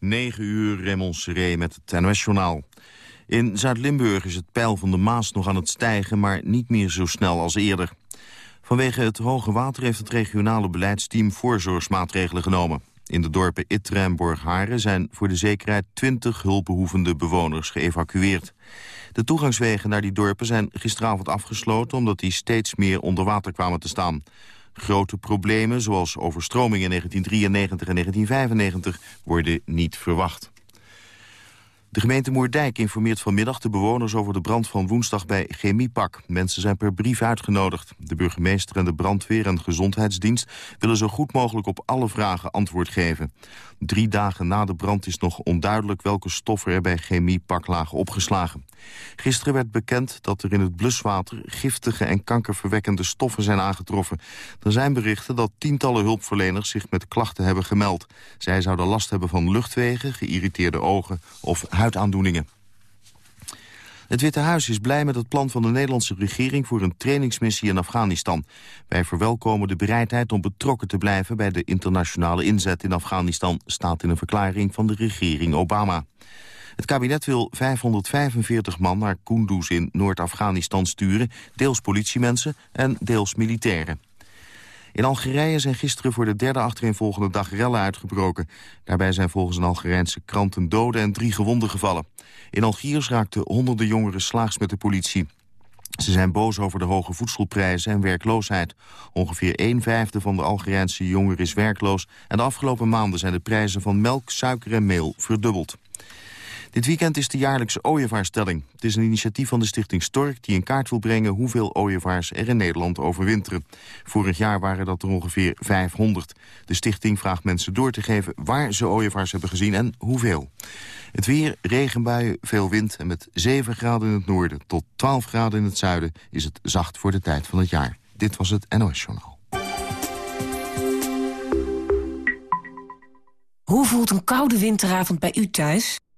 9 uur Raymond met het NOS-journaal. In Zuid-Limburg is het peil van de Maas nog aan het stijgen... maar niet meer zo snel als eerder. Vanwege het hoge water heeft het regionale beleidsteam voorzorgsmaatregelen genomen. In de dorpen Ittre en Borgharen zijn voor de zekerheid 20 hulpbehoevende bewoners geëvacueerd. De toegangswegen naar die dorpen zijn gisteravond afgesloten... omdat die steeds meer onder water kwamen te staan. Grote problemen, zoals overstroming in 1993 en 1995, worden niet verwacht. De gemeente Moerdijk informeert vanmiddag de bewoners over de brand van woensdag bij Chemiepak. Mensen zijn per brief uitgenodigd. De burgemeester en de brandweer en gezondheidsdienst willen zo goed mogelijk op alle vragen antwoord geven. Drie dagen na de brand is nog onduidelijk welke stoffen er bij Chemiepak lagen opgeslagen. Gisteren werd bekend dat er in het bluswater giftige en kankerverwekkende stoffen zijn aangetroffen. Er zijn berichten dat tientallen hulpverleners zich met klachten hebben gemeld. Zij zouden last hebben van luchtwegen, geïrriteerde ogen of huidaandoeningen. Het Witte Huis is blij met het plan van de Nederlandse regering voor een trainingsmissie in Afghanistan. Wij verwelkomen de bereidheid om betrokken te blijven bij de internationale inzet in Afghanistan, staat in een verklaring van de regering Obama. Het kabinet wil 545 man naar Kunduz in Noord-Afghanistan sturen, deels politiemensen en deels militairen. In Algerije zijn gisteren voor de derde achtereenvolgende dag rellen uitgebroken. Daarbij zijn volgens een Algerijnse krant een dode en drie gewonden gevallen. In Algiers raakten honderden jongeren slaags met de politie. Ze zijn boos over de hoge voedselprijzen en werkloosheid. Ongeveer een vijfde van de Algerijnse jongeren is werkloos... en de afgelopen maanden zijn de prijzen van melk, suiker en meel verdubbeld. Dit weekend is de jaarlijkse ooievaarstelling. Het is een initiatief van de stichting Stork die in kaart wil brengen hoeveel ooievaars er in Nederland overwinteren. Vorig jaar waren dat er ongeveer 500. De stichting vraagt mensen door te geven waar ze ooievaars hebben gezien en hoeveel. Het weer, regenbuien, veel wind en met 7 graden in het noorden tot 12 graden in het zuiden is het zacht voor de tijd van het jaar. Dit was het NOS Journaal. Hoe voelt een koude winteravond bij u thuis?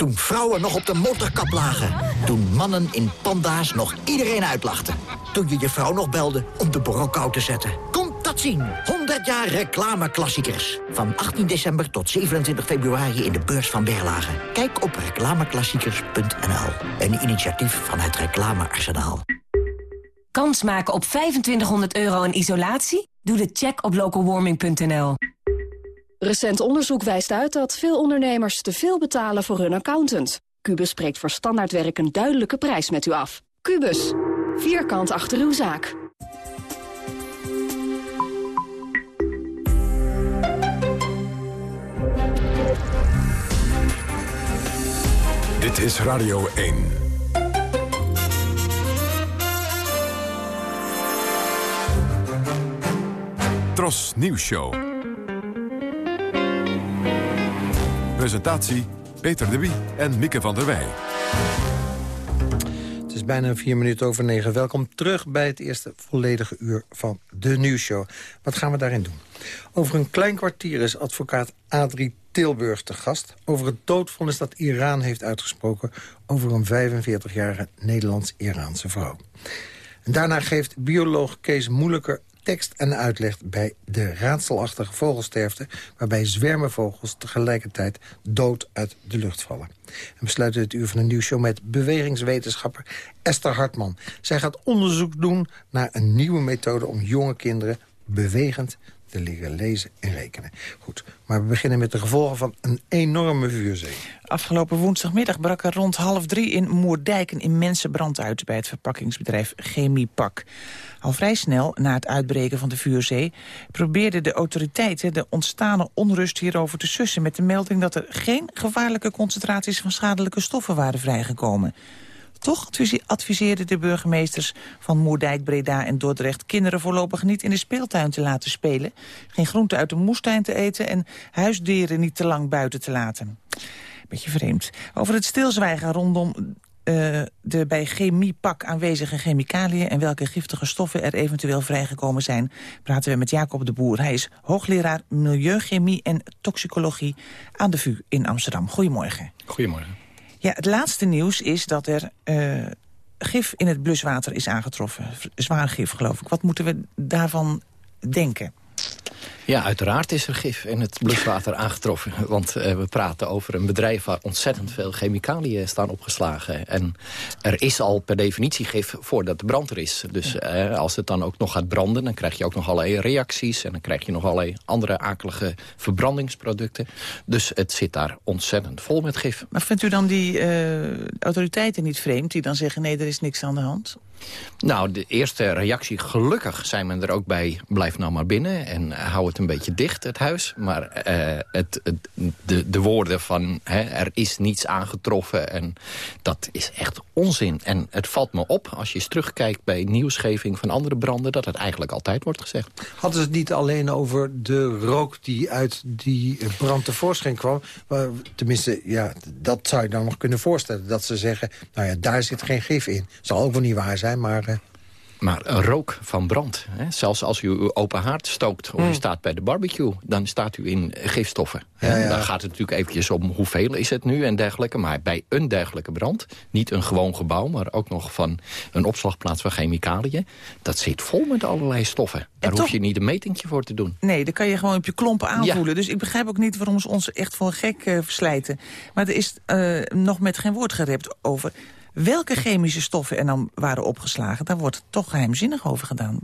toen vrouwen nog op de motorkap lagen. Toen mannen in panda's nog iedereen uitlachten. Toen je je vrouw nog belde om de borrelkou te zetten. Kom dat zien. 100 jaar reclameklassiekers. Van 18 december tot 27 februari in de beurs van Berlage. Kijk op reclameklassiekers.nl. Een initiatief van het Reclamearsenaal. Kans maken op 2500 euro in isolatie? Doe de check op localwarming.nl. Recent onderzoek wijst uit dat veel ondernemers te veel betalen voor hun accountant. Cubus spreekt voor standaardwerk een duidelijke prijs met u af. Cubus, vierkant achter uw zaak. Dit is Radio 1. Tros Nieuws Show. Presentatie Peter de Wie en Mieke van der Wij. Het is bijna vier minuten over negen. Welkom terug bij het eerste volledige uur van de nieuwsshow. Wat gaan we daarin doen? Over een klein kwartier is advocaat Adrie Tilburg te gast... over het doodvonnis dat Iran heeft uitgesproken... over een 45-jarige Nederlands-Iraanse vrouw. En daarna geeft bioloog Kees Moeilijker tekst en uitleg bij de raadselachtige vogelsterfte... waarbij zwermen vogels tegelijkertijd dood uit de lucht vallen. En we sluiten het uur van de nieuwsshow met bewegingswetenschapper Esther Hartman. Zij gaat onderzoek doen naar een nieuwe methode om jonge kinderen bewegend te leren lezen en rekenen. Goed, maar we beginnen met de gevolgen van een enorme vuurzee. Afgelopen woensdagmiddag brak er rond half drie in Moerdijk... een immense brand uit bij het verpakkingsbedrijf Chemiepak. Al vrij snel na het uitbreken van de vuurzee... probeerden de autoriteiten de ontstane onrust hierover te sussen... met de melding dat er geen gevaarlijke concentraties van schadelijke stoffen waren vrijgekomen. Toch adviseerden de burgemeesters van Moerdijk, Breda en Dordrecht... kinderen voorlopig niet in de speeltuin te laten spelen... geen groenten uit de moestuin te eten... en huisdieren niet te lang buiten te laten. Beetje vreemd. Over het stilzwijgen rondom eh, de bij chemiepak aanwezige chemicaliën... en welke giftige stoffen er eventueel vrijgekomen zijn... praten we met Jacob de Boer. Hij is hoogleraar Milieuchemie en Toxicologie aan de VU in Amsterdam. Goedemorgen. Goedemorgen. Ja, het laatste nieuws is dat er uh, gif in het bluswater is aangetroffen. Zwaar gif, geloof ik. Wat moeten we daarvan denken? Ja, uiteraard is er gif in het bluswater aangetroffen. Want uh, we praten over een bedrijf waar ontzettend veel chemicaliën staan opgeslagen. En er is al per definitie gif voordat de brand er is. Dus uh, als het dan ook nog gaat branden, dan krijg je ook nog allerlei reacties. En dan krijg je nog allerlei andere akelige verbrandingsproducten. Dus het zit daar ontzettend vol met gif. Maar vindt u dan die uh, autoriteiten niet vreemd die dan zeggen... nee, er is niks aan de hand? Nou, de eerste reactie, gelukkig zijn we er ook bij... blijf nou maar binnen en hou het een beetje dicht, het huis. Maar uh, het, de, de woorden van hè, er is niets aangetroffen... en dat is echt onzin. En het valt me op, als je eens terugkijkt bij nieuwsgeving van andere branden... dat het eigenlijk altijd wordt gezegd. Hadden ze het niet alleen over de rook die uit die brand tevoorschijn kwam? Tenminste, ja, dat zou je dan nog kunnen voorstellen. Dat ze zeggen, nou ja, daar zit geen gif in. Zal ook wel niet waar zijn, maar... Uh... Maar een rook van brand. Hè? Zelfs als u uw open haard stookt of u staat bij de barbecue... dan staat u in gifstoffen. Ja, ja. Dan gaat het natuurlijk eventjes om hoeveel is het nu en dergelijke. Maar bij een dergelijke brand, niet een gewoon gebouw... maar ook nog van een opslagplaats van chemicaliën... dat zit vol met allerlei stoffen. Daar hoef je niet een metingje voor te doen. Nee, dan kan je gewoon op je klompen aanvoelen. Dus ik begrijp ook niet waarom ze ons echt voor gek uh, verslijten. Maar er is uh, nog met geen woord gerept over welke chemische stoffen er dan waren opgeslagen... daar wordt toch geheimzinnig over gedaan.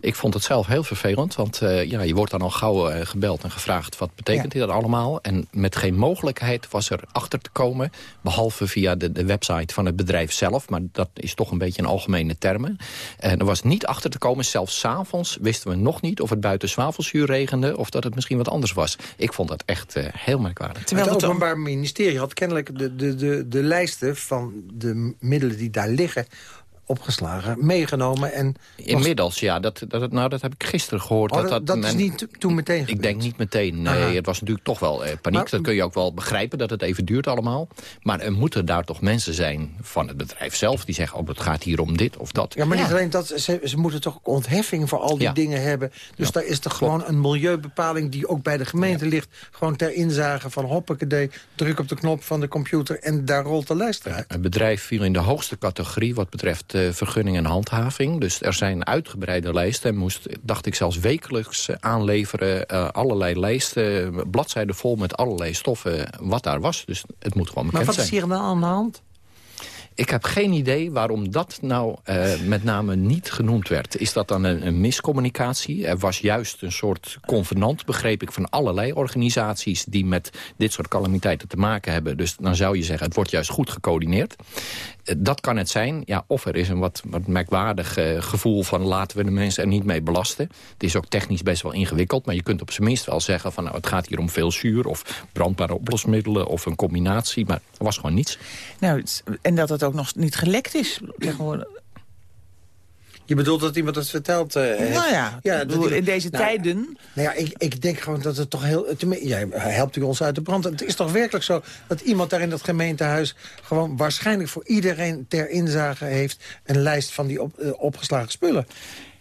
Ik vond het zelf heel vervelend, want uh, ja, je wordt dan al gauw uh, gebeld en gevraagd... wat betekent ja. dit allemaal? En met geen mogelijkheid was er achter te komen... behalve via de, de website van het bedrijf zelf... maar dat is toch een beetje een algemene termen. En er was niet achter te komen, zelfs s'avonds wisten we nog niet... of het buiten zwavelzuur regende of dat het misschien wat anders was. Ik vond dat echt uh, heel merkwaardig. Terwijl het Openbaar Ministerie had kennelijk de, de, de, de lijsten van de middelen die daar liggen opgeslagen, meegenomen. En Inmiddels, ja. Dat, dat, nou, dat heb ik gisteren gehoord. Oh, dat, dat, dat men, is niet toen meteen gebeurd. Ik denk niet meteen. Nee, Aha. het was natuurlijk toch wel eh, paniek. Maar, dat kun je ook wel begrijpen, dat het even duurt allemaal. Maar er moeten daar toch mensen zijn van het bedrijf zelf... die zeggen, oh, het gaat hier om dit of dat. Ja, maar ja. niet alleen dat. Ze, ze moeten toch ook ontheffing voor al die ja. dingen hebben. Dus ja. daar is toch gewoon een milieubepaling... die ook bij de gemeente ligt. Gewoon ter inzage van hoppakee, druk op de knop van de computer... en daar rolt de lijst eruit. Het bedrijf viel in de hoogste categorie wat betreft... Vergunning en handhaving. Dus er zijn uitgebreide lijsten. En moest, dacht ik, zelfs wekelijks aanleveren. Uh, allerlei lijsten, bladzijden vol met allerlei stoffen wat daar was. Dus het moet gewoon bekend zijn. Maar wat is hier dan aan de hand? Ik heb geen idee waarom dat nou uh, met name niet genoemd werd. Is dat dan een, een, miscommunicatie? Er was juist een soort convenant, begreep ik, van allerlei organisaties... die met dit soort calamiteiten te maken hebben. Dus dan zou je zeggen, het wordt juist goed gecoördineerd. Dat kan het zijn. Ja, of er is een wat, wat merkwaardig uh, gevoel van... laten we de mensen er niet mee belasten. Het is ook technisch best wel ingewikkeld. Maar je kunt op zijn minst wel zeggen van... Nou, het gaat hier om veel zuur of brandbare oplosmiddelen... of een combinatie, maar er was gewoon niets. Nou, en dat het ook nog niet gelekt is. Tegenwoordig. Je bedoelt dat iemand het vertelt? Uh, nou ja, ja bedoel, in deze nou, tijden... Nou ja, ik, ik denk gewoon dat het toch heel... Jij helpt u ons uit de brand. Het is toch werkelijk zo dat iemand daar in dat gemeentehuis... gewoon waarschijnlijk voor iedereen ter inzage heeft... een lijst van die op, uh, opgeslagen spullen.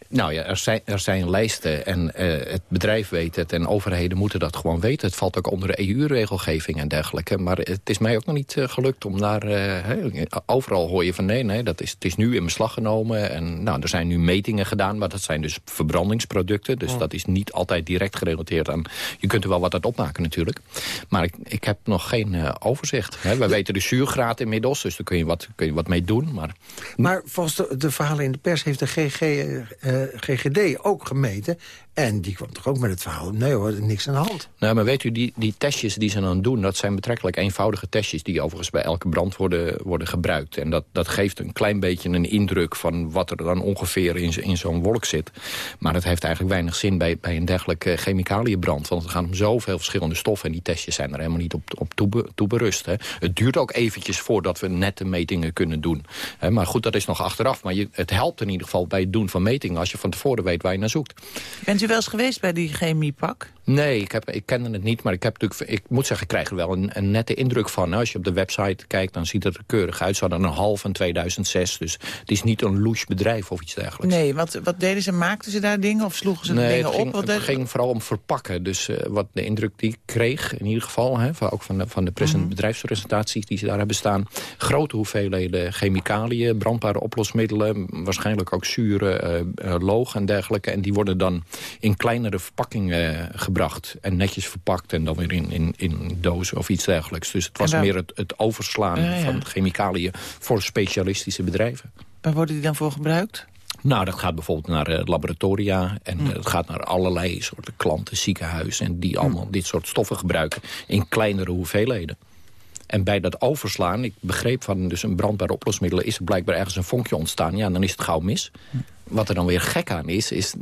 Nou ja, er zijn, er zijn lijsten en uh, het bedrijf weet het... en overheden moeten dat gewoon weten. Het valt ook onder de EU-regelgeving en dergelijke. Maar het is mij ook nog niet uh, gelukt om daar... Uh, he, overal hoor je van nee, nee, dat is, het is nu in beslag genomen. En nou, er zijn nu metingen gedaan, maar dat zijn dus verbrandingsproducten. Dus oh. dat is niet altijd direct gerelateerd aan... Je kunt er wel wat uit opmaken natuurlijk. Maar ik, ik heb nog geen overzicht. Hè. We weten de zuurgraad inmiddels, dus daar kun je wat, kun je wat mee doen. Maar, maar volgens de, de verhalen in de pers heeft de GG... GGD ook gemeten. En die kwam toch ook met het verhaal, nee hoor, niks aan de hand. Nou, maar weet u, die, die testjes die ze dan doen... dat zijn betrekkelijk eenvoudige testjes... die overigens bij elke brand worden, worden gebruikt. En dat, dat geeft een klein beetje een indruk... van wat er dan ongeveer in, in zo'n wolk zit. Maar dat heeft eigenlijk weinig zin bij, bij een dergelijke chemicaliënbrand. Want het gaat om zoveel verschillende stoffen... en die testjes zijn er helemaal niet op, op berust. Hè. Het duurt ook eventjes voordat we nette metingen kunnen doen. Hè, maar goed, dat is nog achteraf. Maar je, het helpt in ieder geval bij het doen van metingen... als je van tevoren weet waar je naar zoekt. Bent u wel eens geweest bij die chemiepak? Nee, ik, heb, ik kende het niet, maar ik, heb natuurlijk, ik moet zeggen, ik krijg er wel een, een nette indruk van. Als je op de website kijkt, dan ziet het er keurig uit. Ze hadden een half van 2006, dus het is niet een louche bedrijf of iets dergelijks. Nee, wat, wat deden ze? Maakten ze daar dingen of sloegen ze nee, dingen het ging, op? Wat het ging vooral om verpakken. Dus eh, wat de indruk die ik kreeg, in ieder geval... Hè, van, ook van de, van de present- Mhm. bedrijfspresentaties die ze daar hebben staan... grote hoeveelheden chemicaliën, brandbare oplosmiddelen... waarschijnlijk ook zuren, eh, eh, loog en dergelijke. En die worden dan in kleinere verpakkingen eh, gebracht. En netjes verpakt en dan weer in, in, in dozen of iets dergelijks. Dus het was waar- meer het, het overslaan Ja, ja. van chemicaliën... voor specialistische bedrijven. Waar worden die dan voor gebruikt? Nou, dat gaat bijvoorbeeld naar eh, laboratoria. En Hm. eh, het gaat naar allerlei soorten klanten, ziekenhuizen... en Hm. die allemaal dit soort stoffen gebruiken in kleinere hoeveelheden. En bij dat overslaan, ik begreep van dus een brandbare oplosmiddelen... is er blijkbaar ergens een vonkje ontstaan. Ja, dan is het gauw mis. Hm. Wat er dan weer gek aan is, is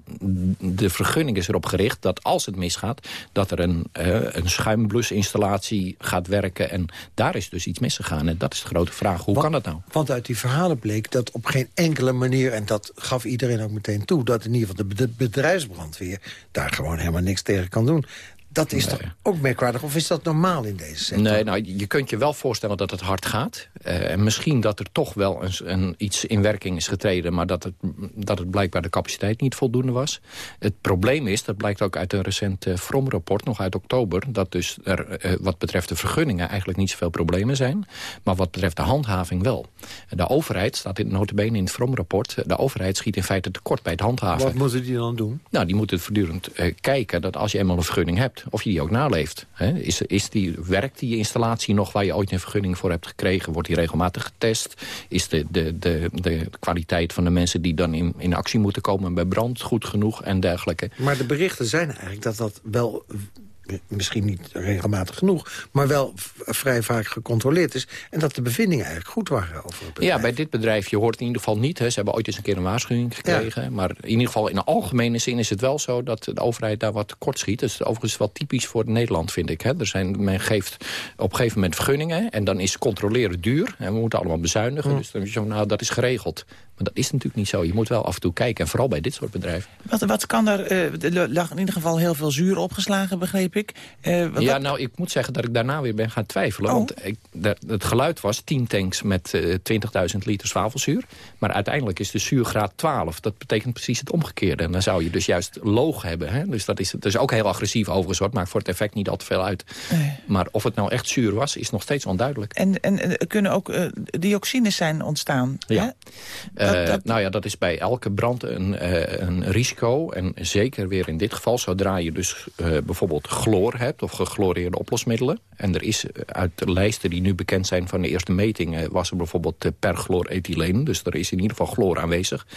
de vergunning is erop gericht... dat als het misgaat, dat er een, eh, een schuimblusinstallatie gaat werken. En daar is dus iets misgegaan. En dat is de grote vraag. Hoe kan dat nou? Want uit die verhalen bleek dat op geen enkele manier... en dat gaf iedereen ook meteen toe... dat in ieder geval de bed- bedrijfsbrandweer daar gewoon helemaal niks tegen kan doen. Dat is toch ook merkwaardig? Of is dat normaal in deze sector? Nee, nou, je kunt je wel voorstellen dat het hard gaat. Eh, en misschien dat er toch wel een, een, iets in werking is getreden... maar dat het, dat het blijkbaar de capaciteit niet voldoende was. Het probleem is, dat blijkt ook uit een recent eh, From-rapport... nog uit oktober, dat dus er eh, wat betreft de vergunningen... eigenlijk niet zoveel problemen zijn. Maar wat betreft de handhaving wel. De overheid, staat in, notabene in het From-rapport... de overheid schiet in feite tekort bij het handhaven. Wat moeten die dan doen? Nou, die moeten voortdurend kijken dat als je eenmaal een vergunning hebt... of je die ook naleeft. Hè? Is, is die, werkt die installatie nog waar je ooit een vergunning voor hebt gekregen? Wordt die regelmatig getest? Is de, de, de, de kwaliteit van de mensen die dan in, in actie moeten komen bij brand goed genoeg en dergelijke? Maar de berichten zijn eigenlijk dat dat wel... misschien niet regelmatig genoeg... maar wel vrij vaak gecontroleerd is... en dat de bevindingen eigenlijk goed waren over het bedrijf. Ja, bij dit bedrijf, je hoort in ieder geval niet... Hè, ze hebben ooit eens een keer een waarschuwing gekregen... maar in ieder geval in de algemene zin is het wel zo... dat de overheid daar wat tekort schiet. Dat is overigens wel typisch voor Nederland, vind ik. Hè. Er zijn, men geeft op een gegeven moment vergunningen... en dan is controleren duur. En we moeten allemaal bezuinigen. Dus dan is zo, nou, dat is geregeld. Maar dat is natuurlijk niet zo. Je moet wel af en toe kijken. En vooral bij dit soort bedrijven. Wat, wat kan er... eh, er lag in ieder geval heel veel zuur opgeslagen, begreep ik. Eh, wat- ja, wat- nou, ik moet zeggen dat ik daarna weer ben gaan twijfelen. Oh. Want ik, het geluid was 10 tanks met eh 20.000 liter zwavelzuur. Maar uiteindelijk is de zuurgraad 12. Dat betekent precies het omgekeerde. En dan zou je dus juist loog hebben. Hè? Dus dat is, dat is ook heel agressief overigens. hoor. Maakt voor het effect niet al te veel uit. Maar of het nou echt zuur was, is nog steeds onduidelijk. En, en eh, er kunnen ook eh, dioxines zijn ontstaan. Ja. hè? Eh, Dat- dat- Nou ja, dat is bij elke brand een, eh, een risico. En zeker weer in dit geval, zodra je dus eh, bijvoorbeeld chloor hebt... of gechloreerde oplosmiddelen. En er is uit de lijsten die nu bekend zijn van de eerste metingen... was er bijvoorbeeld perchlorethyleen. Dus er is in ieder geval chloor aanwezig.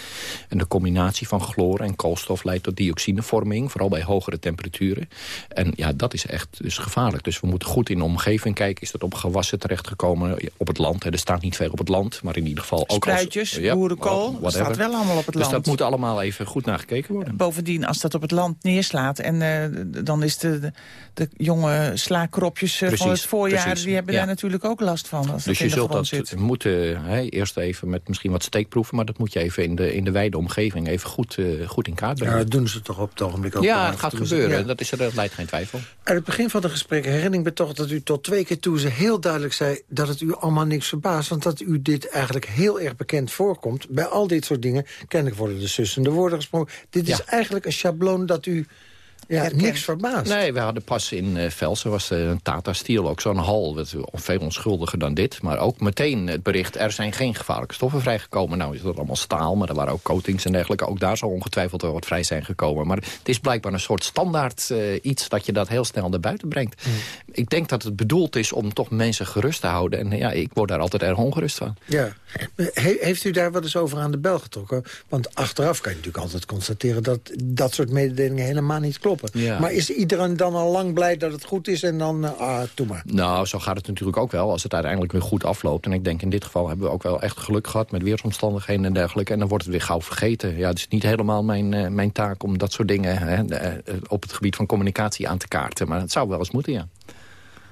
En de combinatie van chloor en koolstof leidt tot dioxinevorming. Vooral bij hogere temperaturen. En ja, dat is echt dus gevaarlijk. Dus we moeten goed in de omgeving kijken. Is dat op gewassen terechtgekomen op het land? Er staat niet veel op het land, maar in ieder geval ook... als- Ja, whatever. dat staat wel allemaal op het Dus land. dat moet allemaal even goed naar gekeken worden. Bovendien, als dat op het land neerslaat... en eh, dan is de, de, de jonge slaakropjes eh, van het voorjaar... precies, die hebben ja. daar natuurlijk ook last van. Als Dus je de zult dat zit. moeten, hè, eerst even met misschien wat steekproeven... maar dat moet je even in de, in de wijde omgeving even goed, eh, goed in kaart Ja, brengen. dat doen ze toch op het ogenblik ook. Ja, wel het gaat gebeuren. Ja. Dat, is, er- dat leidt geen twijfel. Uit het begin van het gesprek herinner ik me toch dat u tot twee keer toe ze heel duidelijk zei dat het u allemaal niks verbaast. Want dat u dit eigenlijk heel erg bekend voorkomt. Bij al dit soort dingen, kennelijk worden de sussende woorden gesproken. Dit is eigenlijk een schabloon dat u ja, niks verbaast. Nee, we hadden pas in eh Velsen, was eh, een Tata Steel, ook zo'n hal. Dat was veel onschuldiger dan dit. Maar ook meteen het bericht, er zijn geen gevaarlijke stoffen vrijgekomen. Nou is dat allemaal staal, maar er waren ook coatings en dergelijke. Ook daar zal ongetwijfeld wel wat vrij zijn gekomen. Maar het is blijkbaar een soort standaard eh, iets dat je dat heel snel naar buiten brengt. Ik denk dat het bedoeld is om toch mensen gerust te houden. En ja, ik word daar altijd erg ongerust van. Ja. He- heeft u daar wel eens over aan de bel getrokken? Want achteraf kan je natuurlijk altijd constateren... dat dat soort mededelingen helemaal niet Ja. Maar is iedereen dan al lang blij dat het goed is... en dan, eh, ah, doe maar. Nou, zo gaat het natuurlijk ook wel als het uiteindelijk weer goed afloopt. En ik denk in dit geval hebben we ook wel echt geluk gehad met weersomstandigheden en dergelijke. En dan wordt het weer gauw vergeten. Ja, het is niet helemaal mijn, eh, mijn taak om dat soort dingen hè, eh, op het gebied van communicatie aan te kaarten. Maar het zou wel eens moeten, ja.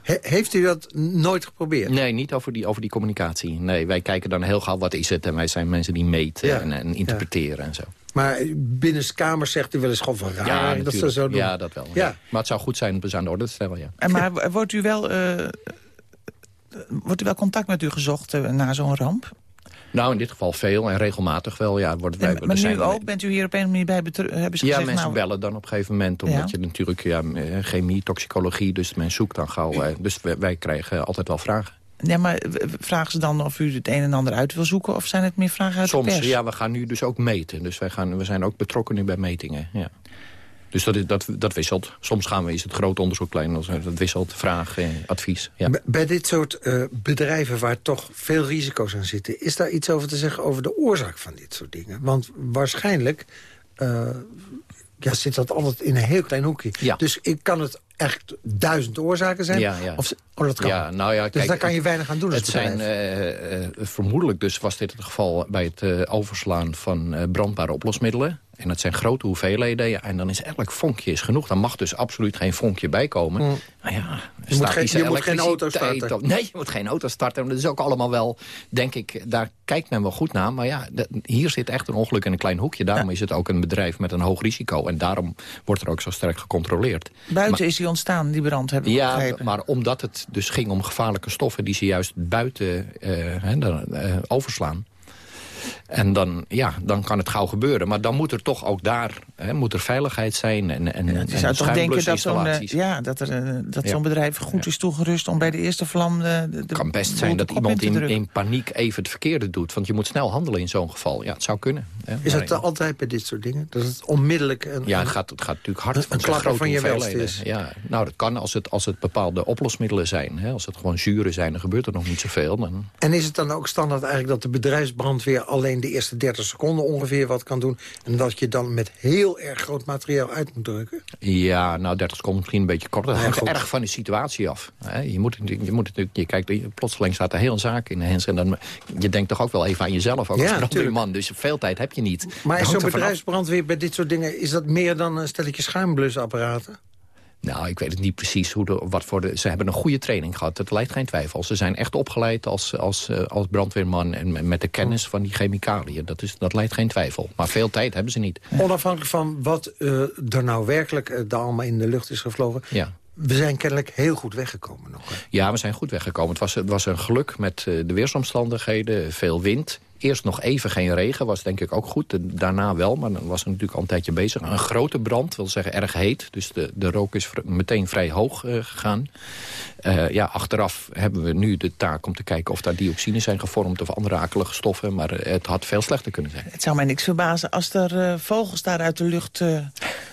He- heeft u dat nooit geprobeerd? Nee, niet over die, over die communicatie. Nee, wij kijken dan heel gauw wat is het. En wij zijn mensen die meten Ja, en, en interpreteren en zo. Maar binnenskamers zegt u wel eens gewoon van raar Ja, dat ze zo doen. Ja, dat wel. Ja. Ja. Maar het zou goed zijn om het aan de orde te stellen, ja. En maar wordt u wel... eh, wordt u wel contact met u gezocht eh, na zo'n ramp? Nou, in dit geval veel en regelmatig wel. Ja, worden wij, maar nu ook? Bent u hier op een manier bij hebben ze Ja, gezegd... mensen nou, bellen dan op een gegeven moment. Omdat Ja. je natuurlijk ja, eh, chemie, toxicologie, dus men zoekt dan gauw. Dus wij, wij krijgen altijd wel vragen. Ja, maar vragen ze dan of u het een en ander uit wil zoeken... of zijn het meer vragen uit Soms, de pers? ja, we gaan nu dus ook meten. Dus wij gaan, we zijn ook betrokken nu bij metingen. Ja. Dus dat, is, dat, dat wisselt. Soms gaan we, is het groot onderzoek, klein. Dat wisselt, vraag, eh, advies. Ja. Bij dit soort eh, bedrijven waar toch veel risico's aan zitten... is daar iets over te zeggen over de oorzaak van dit soort dingen? Want waarschijnlijk eh, ja, zit dat altijd in een heel klein hoekje. Ja. Dus ik kan het echt duizend oorzaken zijn? Ja, ja. Of, oh, dat kan. Ja, nou ja, dus kijk, daar kan je weinig aan doen als Het zijn bedrijf. eh, eh, vermoedelijk dus was dit het geval bij het eh, overslaan van brandbare oplosmiddelen. En dat zijn grote hoeveelheden. En dan is elk vonkje is genoeg. Dan mag dus absoluut geen vonkje bijkomen. Mm. Nou ja, Je moet geen- je moet geen auto starten. Nee, je moet geen auto starten. Dat is ook allemaal wel, denk ik, daar kijkt men wel goed naar. Maar ja, hier zit echt een ongeluk in een klein hoekje. Daarom is het ook een bedrijf met een hoog risico. En daarom wordt er ook zo sterk gecontroleerd. Buiten is die ontstaan, die brand, hebben we Ja, begrepen. maar omdat het dus ging om gevaarlijke stoffen... die ze juist buiten eh, eh, overslaan. En dan, ja, dan kan het gauw gebeuren. Maar dan moet er toch ook daar hè, moet er veiligheid zijn. En, en, Je en zou toch denken dat zo'n eh, ja, dat er, eh, dat Ja. zo'n bedrijf goed is toegerust... om bij de eerste vlam de, de, Het kan best zijn dat iemand in, in paniek even het verkeerde doet. Want je moet snel handelen in zo'n geval. Ja, het zou kunnen. Hè. Is dat eh, altijd bij dit soort dingen? Dat het onmiddellijk... Een, Ja, het gaat, het gaat natuurlijk hard. Een- van een van je hoeveelheden. is. Ja, nou, dat kan als het, als het bepaalde oplosmiddelen zijn. Hè. Als het gewoon zuren zijn, dan gebeurt er nog niet zoveel. Dan, En is het dan ook standaard eigenlijk dat de bedrijfsbrandweer... alleen de eerste 30 seconden ongeveer wat kan doen... en dat je dan met heel erg groot materiaal uit moet drukken? Ja, nou 30 seconden misschien een beetje korter. Dat Ja, hangt erg van de situatie af. Hè. Je moet, je moet natuurlijk, je kijkt, plotseling staat er heel een zaak in de hens. En dan, je denkt toch ook wel even aan jezelf, ook Ja, als brandweerman. Dus veel tijd heb je niet. Maar is zo'n bedrijfsbrandweer bij dit soort dingen... is dat meer dan een stelletje schuimblusapparaten? Nou, ik weet het niet precies hoe de, wat voor de... Ze hebben een goede training gehad, dat lijkt geen twijfel. Ze zijn echt opgeleid als, als, eh, als brandweerman en met- de kennis van die chemicaliën. Dat, is, dat lijkt geen twijfel. Maar veel tijd hebben ze niet. Onafhankelijk van wat eh, er nou werkelijk daar allemaal in de lucht is gevlogen... Ja. we zijn kennelijk heel goed weggekomen nog. hè? Ja, we zijn goed weggekomen. Het was, het was een geluk met de weersomstandigheden, veel wind. Eerst nog even geen regen, was denk ik ook goed. Daarna wel, maar dan was er natuurlijk al een tijdje bezig. Een grote brand, wil zeggen erg heet. Dus de, de rook is vr- meteen vrij hoog eh, gegaan. Eh, ja, achteraf hebben we nu de taak om te kijken of daar dioxines zijn gevormd... of andere akelige stoffen, maar eh, het had veel slechter kunnen zijn. Het zou mij niks verbazen als er vogels daar uit de lucht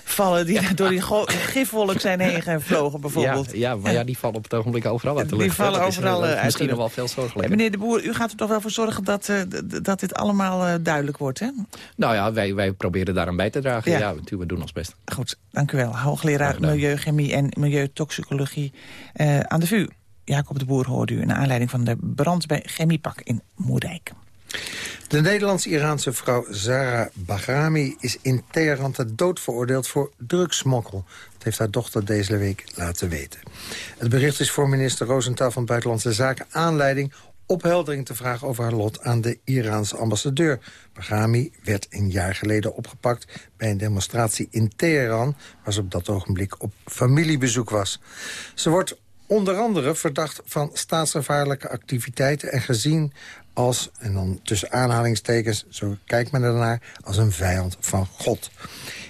vallen... die door die gifwolk zijn heen gevlogen bijvoorbeeld. Ja, ja, maar ja, die vallen op het ogenblik overal uit de Die lucht. hè. vallen overal, uit Misschien nog wel veel zorgelijker. meneer de Boer, u gaat er toch wel voor zorgen dat, dat dit allemaal eh, duidelijk wordt, hè? Nou ja, wij, wij proberen daaraan bij te dragen. Ja. Ja, natuurlijk, we doen ons best. Goed, dank u wel. Hoogleraar. Milieuchemie en Milieutoxicologie eh, aan de VU. Jacob de Boer hoorde u naar aanleiding van de brand bij Chemiepak in Moerdijk. De Nederlands-Iraanse vrouw Zara Bahrami is in Teheran ter dood veroordeeld voor drugsmokkel. Dat heeft haar dochter deze week laten weten. Het bericht is voor minister Rosenthal van Buitenlandse Zaken aanleiding opheldering te vragen over haar lot aan de Iraanse ambassadeur. Bahrami werd een jaar geleden opgepakt bij een demonstratie in Teheran... waar ze op dat ogenblik op familiebezoek was. Ze wordt onder andere verdacht van staatsgevaarlijke activiteiten... en gezien als, en dan tussen aanhalingstekens, zo kijkt men ernaar... als een vijand van God.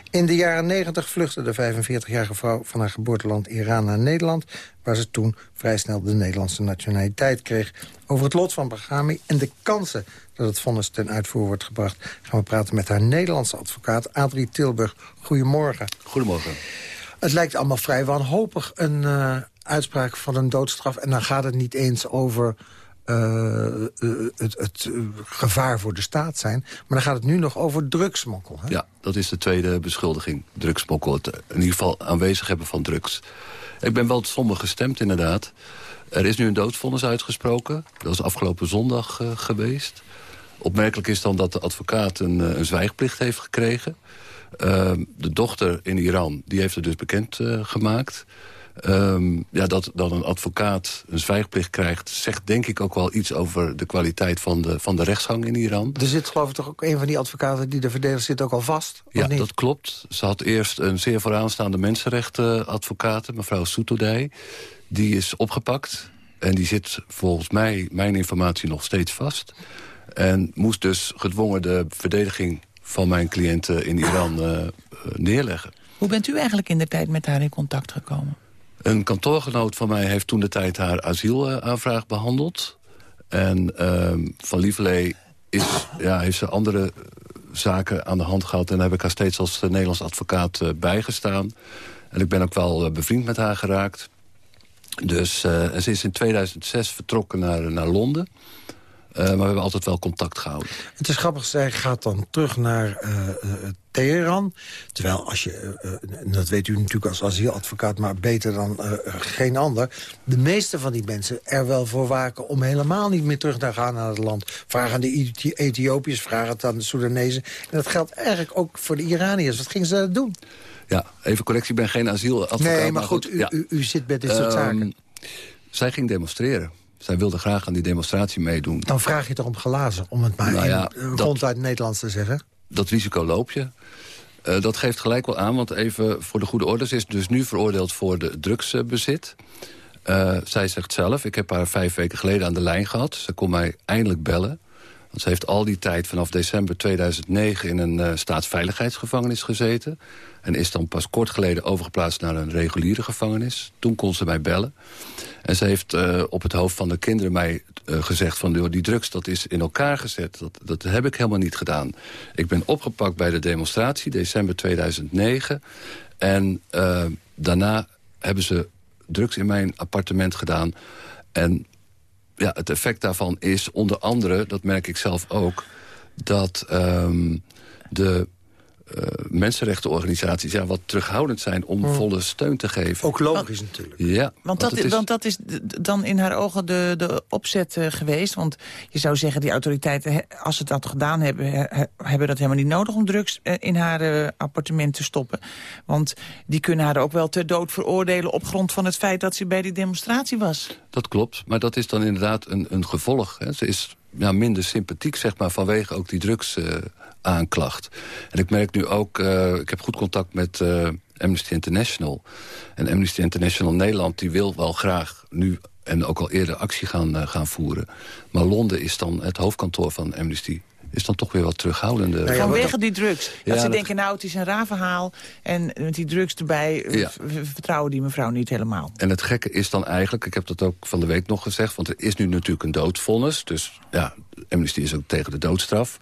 In de jaren 90 vluchtte de 45-jarige vrouw van haar geboorteland Iran naar Nederland... waar ze toen vrij snel de Nederlandse nationaliteit kreeg. Over het lot van Bahrami en de kansen dat het vonnis ten uitvoer wordt gebracht... gaan we praten met haar Nederlandse advocaat Adrie Tilburg. Goedemorgen. Goedemorgen. Het lijkt allemaal vrij wanhopig, een eh, uitspraak van een doodstraf. En dan gaat het niet eens over eh, eh, het, eh, gevaar voor de staat zijn. Maar dan gaat het nu nog over drugsmokkel. Hè? Ja, dat is de tweede beschuldiging. Drugsmokkel, in ieder geval aanwezig hebben van drugs. Ik ben wel somber gestemd, inderdaad. Er is nu een doodvonnis uitgesproken. Dat is afgelopen zondag geweest. Opmerkelijk is dan dat de advocaat een, een zwijgplicht heeft gekregen. Uh, de dochter in Iran die heeft het dus bekend gemaakt. Ehm, ja, dat, dat een advocaat een zwijgplicht krijgt... zegt denk ik ook wel iets over de kwaliteit van de, van de rechtsgang in Iran. Er zit geloof ik toch ook een van die advocaten die de verdedigd zit ook al vast? Ja, dat klopt. Ze had eerst een zeer vooraanstaande mensenrechtenadvocaat, mevrouw Soetodij. Die is opgepakt en die zit volgens mij, mijn informatie, nog steeds vast. En moest dus gedwongen de verdediging van mijn cliënten in Iran uh, neerleggen. Hoe bent u eigenlijk in de tijd met haar in contact gekomen? Een kantoorgenoot van mij heeft toen de tijd haar asielaanvraag behandeld. En uh, van Lieverlee is, ja, heeft ze andere zaken aan de hand gehad. En heb ik haar steeds als Nederlands advocaat uh, bijgestaan. En ik ben ook wel bevriend met haar geraakt. Dus uh, ze is in 2006 vertrokken naar, naar Londen. Uh, maar we hebben altijd wel contact gehouden. Het is grappig, zij gaat dan terug naar uh, Teheran. Terwijl als je, dat weet u natuurlijk als asieladvocaat... maar beter dan geen ander... de meeste van die mensen er wel voor waken... om helemaal niet meer terug te gaan naar het land. Vragen aan de Ethiopiërs, vragen het aan de Soedanese. En dat geldt eigenlijk ook voor de Iraniërs. Wat gingen ze doen? Ja, even correctie, ik ben geen asieladvocaat. Nee, maar goed, u, u, u, zit bij dit soort um, zaken. Zij ging demonstreren. Zij wilde graag aan die demonstratie meedoen. Dan vraag je toch om glazen, om het maar nou ja, in, ronduit Nederlands te zeggen? Dat risico loop je. Uh, dat geeft gelijk wel aan, want even voor de goede orde... ze is dus nu veroordeeld voor de drugsbezit. Uh, zij zegt zelf, ik heb haar vijf weken geleden aan de lijn gehad. Ze kon mij eindelijk bellen. Ze heeft al die tijd vanaf december 2009 in een uh, staatsveiligheidsgevangenis gezeten. En is dan pas kort geleden overgeplaatst naar een reguliere gevangenis. Toen kon ze mij bellen. En ze heeft uh, op het hoofd van de kinderen mij uh, gezegd... van die drugs, dat is in elkaar gezet. Dat, dat heb ik helemaal niet gedaan. Ik ben opgepakt bij de demonstratie, december 2009. En daarna hebben ze drugs in mijn appartement gedaan. En ja, het effect daarvan is onder andere, dat merk ik zelf ook... dat um, de uh, mensenrechtenorganisaties ja, wat terughoudend zijn om hmm. volle steun te geven. Ook logisch want, natuurlijk. Ja, want, dat, is... want dat is dan in haar ogen de, de opzet uh, geweest. Want je zou zeggen, die autoriteiten, als ze dat gedaan hebben... He, hebben dat helemaal niet nodig om drugs uh, in haar appartement te stoppen. Want die kunnen haar ook wel ter dood veroordelen... op grond van het feit dat ze bij die demonstratie was. Dat klopt, maar dat is dan inderdaad een, een gevolg. Hè. Ze is ja, minder sympathiek, zeg maar, vanwege ook die drugs aanklacht. En ik merk nu ook, uh, ik heb goed contact met uh, Amnesty International. En Amnesty International Nederland die wil wel graag nu en ook al eerder actie gaan, uh, gaan voeren. Maar Londen is dan het hoofdkantoor van Amnesty is dan toch weer wat terughoudender. Nou ja, Vanwege die drugs. Dat ja, ze dat... denken, nou, het is een raar verhaal. En met die drugs erbij ja. vertrouwen die mevrouw niet helemaal. En het gekke is dan eigenlijk, ik heb dat ook van de week nog gezegd... want er is nu natuurlijk een doodvonnis. Dus ja, Amnesty is ook tegen de doodstraf.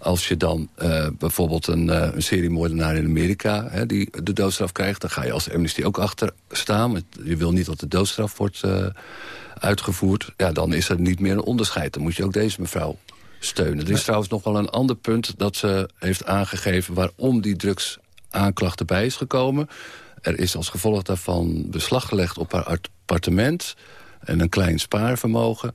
Als je dan uh, bijvoorbeeld een, uh, een seriemoordenaar in Amerika... Hè, die de doodstraf krijgt, dan ga je als Amnesty ook achter staan. Je wil niet dat de doodstraf wordt uh, uitgevoerd. Ja, dan is er niet meer een onderscheid. Dan moet je ook deze mevrouw steunen. Er is trouwens nog wel een ander punt dat ze heeft aangegeven... waarom die drugsaanklacht erbij is gekomen. Er is als gevolg daarvan beslag gelegd op haar appartement... en een klein spaarvermogen.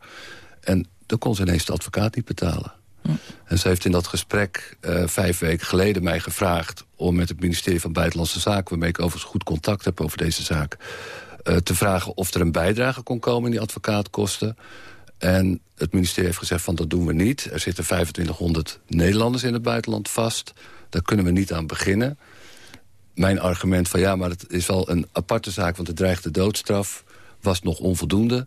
En dan kon ze ineens de advocaat niet betalen. Hm. En ze heeft in dat gesprek uh, vijf weken geleden mij gevraagd... om met het ministerie van Buitenlandse Zaken... waarmee ik overigens goed contact heb over deze zaak... Uh, te vragen of er een bijdrage kon komen in die advocaatkosten. En het ministerie heeft gezegd van dat doen we niet. Er zitten 2500 Nederlanders in het buitenland vast. Daar kunnen we niet aan beginnen. Mijn argument van ja, maar het is wel een aparte zaak... want het dreigt de doodstraf, was nog onvoldoende.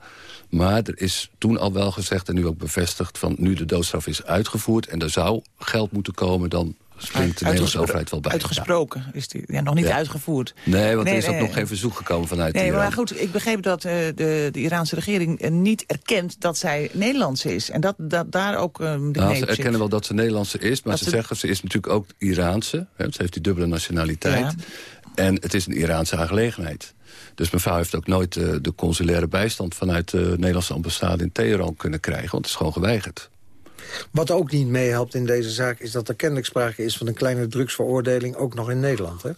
Maar er is toen al wel gezegd en nu ook bevestigd... van nu de doodstraf is uitgevoerd en er zou geld moeten komen... dan springt de Nederlandse overheid wel bij. Uitgesproken is die. Ja, nog niet ja. uitgevoerd. Nee, want nee, er is ook nog geen verzoek gekomen vanuit Nee, Iran. maar goed, ik begreep dat uh, de, de Iraanse regering uh, niet erkent dat zij Nederlandse is. En dat, dat daar ook uh, de nou, Ze erkennen wel dat ze Nederlandse is, maar dat ze, ze zeggen ze is natuurlijk ook Iraanse. Hè, ze heeft die dubbele nationaliteit. En het is een Iraanse aangelegenheid. Dus mevrouw heeft ook nooit uh, de consulaire bijstand... vanuit de Nederlandse ambassade in Teheran kunnen krijgen. Want het is gewoon geweigerd. Wat ook niet meehelpt in deze zaak... is dat er kennelijk sprake is van een kleine drugsveroordeling... ook nog in Nederland, hè?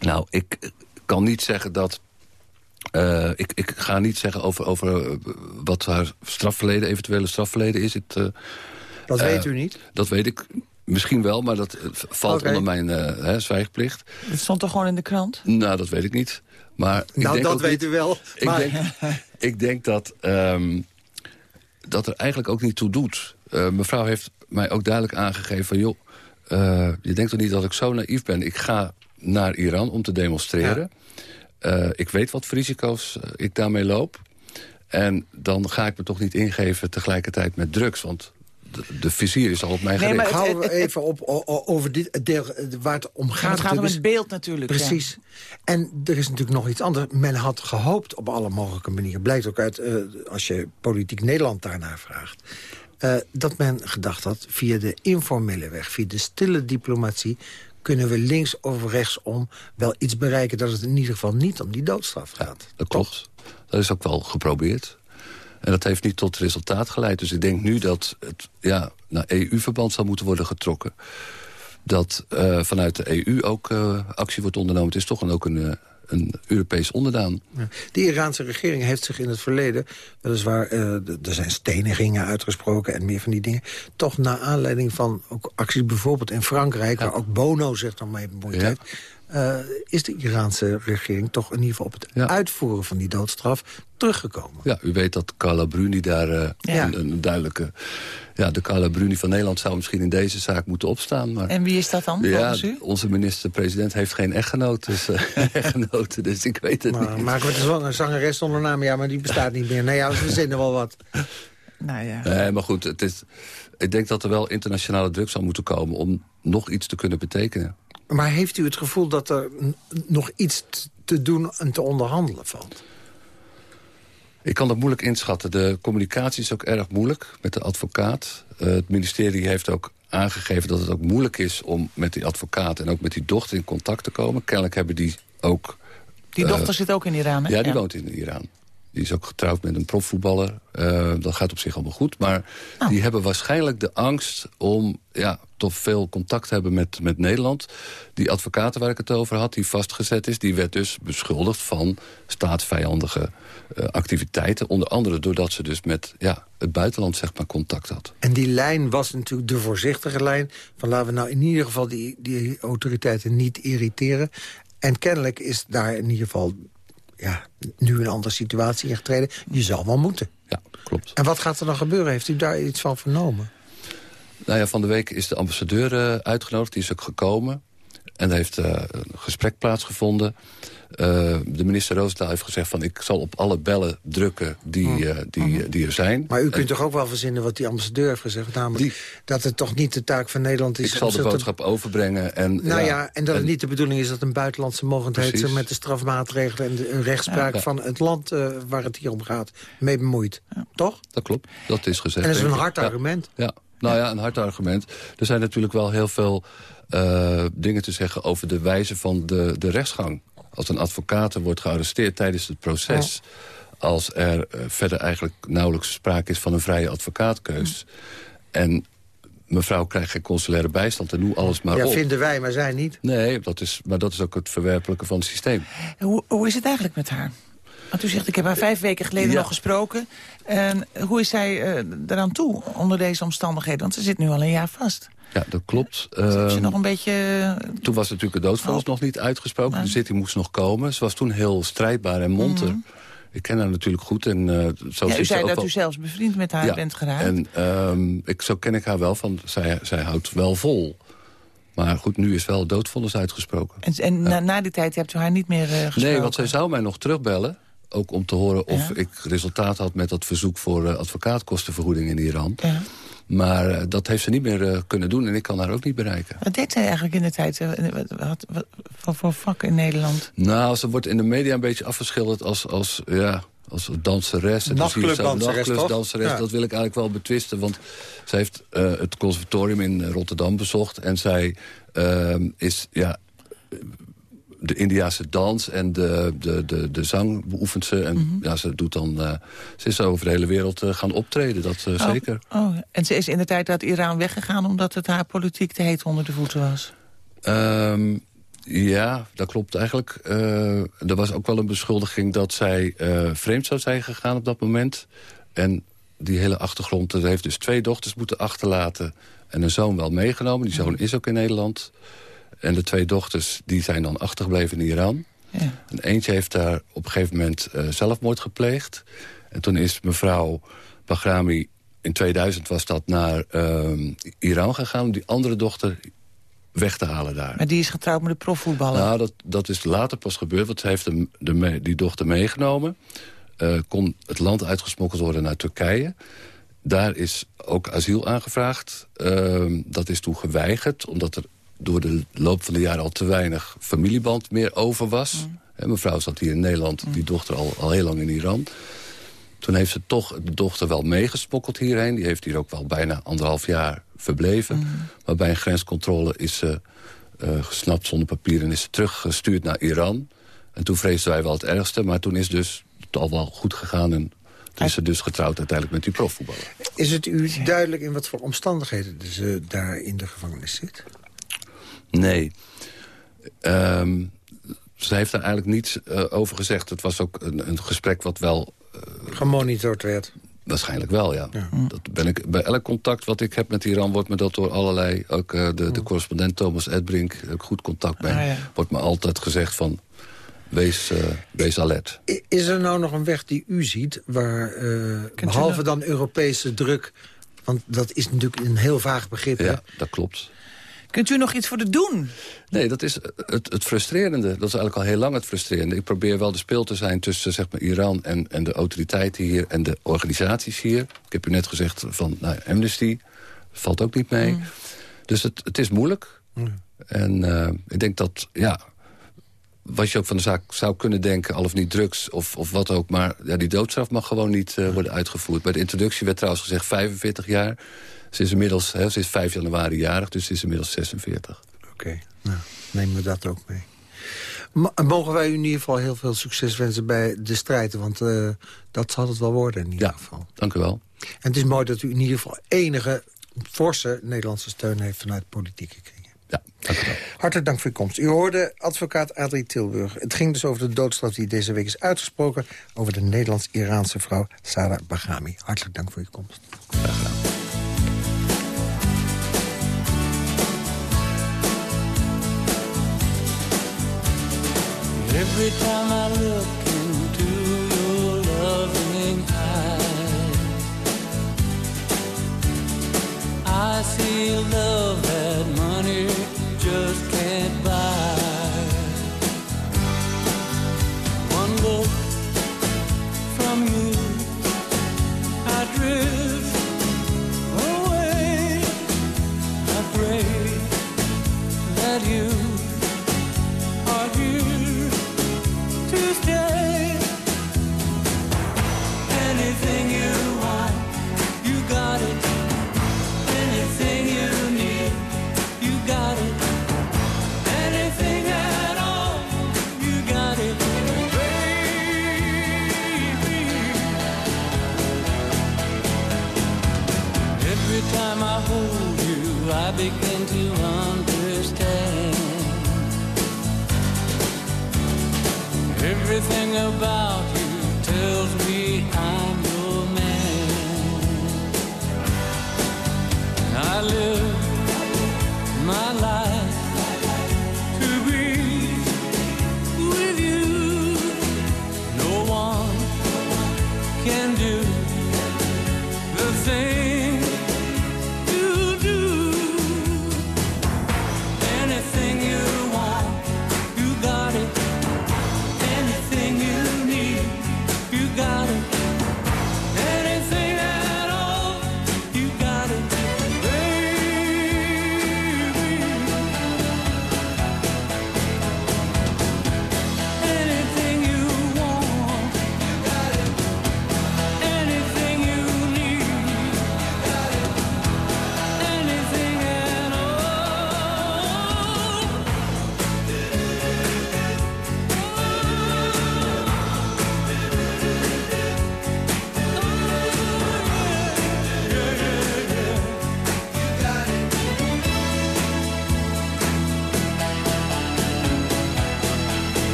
Nou, ik kan niet zeggen dat... Uh, ik, ik ga niet zeggen over, over uh, wat haar strafverleden, eventuele strafverleden is. Het, uh, dat weet u niet? Dat weet ik Misschien wel, maar dat eh, valt onder mijn eh, hè, zwijgplicht. Het stond toch gewoon in de krant? Nou, dat weet ik niet. Maar ik nou, denk dat weet niet- u wel. Ik maar- denk, ik denk dat, ehm, dat er eigenlijk ook niet toe doet. Eh, mevrouw heeft mij ook duidelijk aangegeven van... joh, eh, je denkt toch niet dat ik zo naïef ben? Ik ga naar Iran om te demonstreren. Eh, ik weet wat voor risico's ik daarmee loop. En dan ga ik me toch niet ingeven tegelijkertijd met drugs. Want de, de vizier is al op mij Nee, gericht. maar het- Houden we even op o- o- over dit, het deel, waar het om gaat. het gaat om natuurlijk het beeld natuurlijk. ja. Precies. En er is natuurlijk nog iets anders. Men had gehoopt op alle mogelijke manieren. Blijkt ook uit, eh, als je politiek Nederland daarnaar vraagt... eh, dat men gedacht had, via de informele weg... via de stille diplomatie... kunnen we links of rechtsom wel iets bereiken... dat het in ieder geval niet om die doodstraf gaat. Dat klopt. Dat is ook wel geprobeerd. En dat heeft niet tot resultaat geleid. Dus ik denk nu dat het ja, naar EU-verband zal moeten worden getrokken. Dat eh, vanuit de EU ook eh, actie wordt ondernomen. Het is toch een, ook een, een Europees onderdaan. Ja. De Iraanse regering heeft zich in het verleden... weliswaar, d- er zijn stenigingen uitgesproken en meer van die dingen... toch na aanleiding van ook acties bijvoorbeeld in Frankrijk... waar ook Bono zich dan mee bemoeid heeft... eh, is de Iraanse regering toch in ieder geval op het Ja. uitvoeren van die doodstraf teruggekomen. Ja, u weet dat Carla Bruni daar eh, Ja. een, een duidelijke... Ja, de Carla Bruni van Nederland zou misschien in deze zaak moeten opstaan. Maar En wie is dat dan, ja, u? onze minister-president heeft geen echtgenoot, dus, eh, echtgenoten, dus ik weet het Maar niet. maken we het wel een zangeres zonder naam? Ja, maar die bestaat niet meer. Nee, ja, we verzinnen wel wat. Nou ja. Nee, maar goed, het is, ik denk dat er wel internationale druk zal moeten komen... om nog iets te kunnen betekenen. Maar heeft u het gevoel dat er nog iets te doen en te onderhandelen valt? Ik kan dat moeilijk inschatten. De communicatie is ook erg moeilijk met de advocaat. Eh, het ministerie heeft ook aangegeven dat het ook moeilijk is... om met die advocaat en ook met die dochter in contact te komen. Kennelijk hebben die ook... Die eh, dochter zit ook in Iran, hè? Ja, die woont in Iran. Die is ook getrouwd met een profvoetballer. Eh, dat gaat op zich allemaal goed. Maar Oh. die hebben waarschijnlijk de angst om ja, toch veel contact te hebben met, met Nederland. Die advocaat waar ik het over had, die vastgezet is... die werd dus beschuldigd van staatsvijandige eh, activiteiten. Onder andere doordat ze dus met ja, het buitenland zeg maar, contact had. En die lijn was natuurlijk de voorzichtige lijn... van laten we nou in ieder geval die, die autoriteiten niet irriteren. En kennelijk is daar in ieder geval ja, nu een andere situatie in getreden. Je zal wel moeten. Ja, klopt. En wat gaat er dan gebeuren? Heeft u daar iets van vernomen? Nou ja, van de week is de ambassadeur eh, uitgenodigd. Die is ook gekomen. En er heeft eh, een gesprek plaatsgevonden. Eh, de minister Roosendaal heeft gezegd van... ik zal op alle bellen drukken die, eh, die, die er zijn. Oh. Maar u kunt En toch ook wel verzinnen wat die ambassadeur heeft gezegd? Namelijk Die- dat het toch niet de taak van Nederland is... ik zal de te- boodschap overbrengen. En, Nou ja, en dat het niet de bedoeling is dat een buitenlandse mogendheid... Met de strafmaatregelen en de rechtspraak Ja. van het land... eh, waar het hier om gaat, mee bemoeit. Toch? Dat klopt, dat is gezegd. En dat is een hard Ja. argument. Ja, nou ja, een hard argument. Er zijn natuurlijk wel heel veel eh, dingen te zeggen over de wijze van de, de rechtsgang. Als een advocaat wordt gearresteerd tijdens het proces... als er eh, verder eigenlijk nauwelijks sprake is van een vrije advocaatkeus... en mevrouw krijgt geen consulaire bijstand en noem alles maar ja, op. vinden wij, maar zij niet. Nee, dat is, maar dat is ook het verwerpelijke van het systeem. Hoe, hoe is het eigenlijk met haar? Want u zegt, ik heb haar vijf weken geleden Ja. nog gesproken. En hoe is zij eh, eraan toe onder deze omstandigheden? Want ze zit nu al een jaar vast. Ja, dat klopt. Is ze Ehm, nog een beetje... eh, Toen was natuurlijk het doodvonnis Oh. nog niet uitgesproken. De zitting moest nog komen. Ze was toen heel strijdbaar en monter. Ik ken haar natuurlijk goed. En, eh, zo ja, u zei ook dat wel- u zelfs bevriend met haar Ja, bent geraakt. En ehm, ik, zo ken ik haar wel, van zij, zij houdt wel vol. Maar goed, nu is wel doodvonnis uitgesproken. En, en na, na die tijd hebt u haar niet meer gesproken? Nee, want zij zou mij nog terugbellen. Ook om te horen of Ja. ik resultaat had met dat verzoek voor eh, advocaatkostenvergoeding in Iran. Ja. Maar eh, dat heeft ze niet meer eh, kunnen doen en ik kan haar ook niet bereiken. Wat deed zij eigenlijk in de tijd? Wat, wat, wat, wat voor vak in Nederland? Nou, ze wordt in de media een beetje afgeschilderd als, als, ja, als danseres. En toen zie je zelf Nachtclubdanseres, nachtclubdanseres. Ja. Dat wil ik eigenlijk wel betwisten. Want zij heeft eh, het conservatorium in Rotterdam bezocht. En zij ehm, is ja, de Indiase dans en de, de, de, de zang beoefent ze. En Mhm. ja, ze, doet dan, eh, ze is over de hele wereld eh, gaan optreden, dat eh, Oh, zeker. Oh, en ze is in de tijd uit Iran weggegaan... omdat het haar politiek te heet onder de voeten was. Ehm, ja, dat klopt eigenlijk. Er was ook wel een beschuldiging dat zij vreemd zou zijn gegaan op dat moment. En die hele achtergrond, dat heeft dus twee dochters moeten achterlaten. en een zoon wel meegenomen. Die zoon is ook in Nederland. En de twee dochters die zijn dan achtergebleven in Iran. Ja. En eentje heeft daar op een gegeven moment uh, zelfmoord gepleegd. En toen is mevrouw Bahrami, in 2000 was dat, naar uh, Iran gegaan... om die andere dochter weg te halen daar. Maar die is getrouwd met de profvoetballer? Nou, dat, dat is later pas gebeurd, want ze heeft de, de, die dochter meegenomen. Uh, kon het land uitgesmokkeld worden naar Turkije. Daar is ook asiel aangevraagd. Dat is toen geweigerd, omdat er door de loop van de jaren al te weinig familieband meer over was. Mm. En mevrouw zat hier in Nederland, mm. die dochter al, al heel lang in Iran. Toen heeft ze toch de dochter wel meegesmokkeld hierheen. Die heeft hier ook wel bijna anderhalf jaar verbleven. Mm. Maar bij een grenscontrole is ze uh, gesnapt zonder papieren... en is ze teruggestuurd naar Iran. En toen vreesden wij wel het ergste. Maar toen is dus het al wel goed gegaan... en toen is ze dus getrouwd uiteindelijk met die profvoetballer. Is het u duidelijk in wat voor omstandigheden ze daar in de gevangenis zit? Nee. Um, ze heeft daar eigenlijk niets uh, over gezegd. Het was ook een, een gesprek wat wel... Uh, Gemonitord werd. Waarschijnlijk wel, ja. ja. Dat ben ik, bij elk contact wat ik heb met Iran... wordt me dat door allerlei... ook uh, de, de correspondent Thomas Edbrink... ook goed contact mee... Ah, ja. wordt me altijd gezegd van... Wees, uh, wees alert. Is er nou nog een weg die u ziet... waar behalve dan Europese druk... want dat is natuurlijk een heel vaag begrip... Ja, dat klopt. Kunt u nog iets voor de doen? Nee, dat is het, het frustrerende. Dat is eigenlijk al heel lang het frustrerende. Ik probeer wel de speel te zijn tussen zeg maar, Iran en, en de autoriteiten hier... en de organisaties hier. Ik heb u net gezegd van nou, Amnesty. valt ook niet mee. Mm. Dus het, het is moeilijk. Mm. En uh, ik denk dat, ja, wat je ook van de zaak zou kunnen denken... al of niet drugs of, of wat ook. Maar ja, die doodstraf mag gewoon niet uh, worden uitgevoerd. Bij de introductie werd trouwens gezegd 45 jaar. Ze is inmiddels, hè, ze is 5 januari jarig, dus ze is inmiddels 46. Oké, nou, nemen we dat ook mee. Mogen wij u in ieder geval heel veel succes wensen bij de strijd. Want uh, dat zal het wel worden in ieder ja, geval. dank u wel. En het is mooi dat u in ieder geval enige forse Nederlandse steun heeft vanuit politieke kringen. Ja, dank u wel. Hartelijk dank voor uw komst. U hoorde advocaat Adrie Tilburg. Het ging dus over de doodstraf die deze week is uitgesproken... over de Nederlands-Iraanse vrouw Sarah Baghami. Hartelijk dank voor uw komst. Every time I look into your loving eyes, I see love to understand. Everything about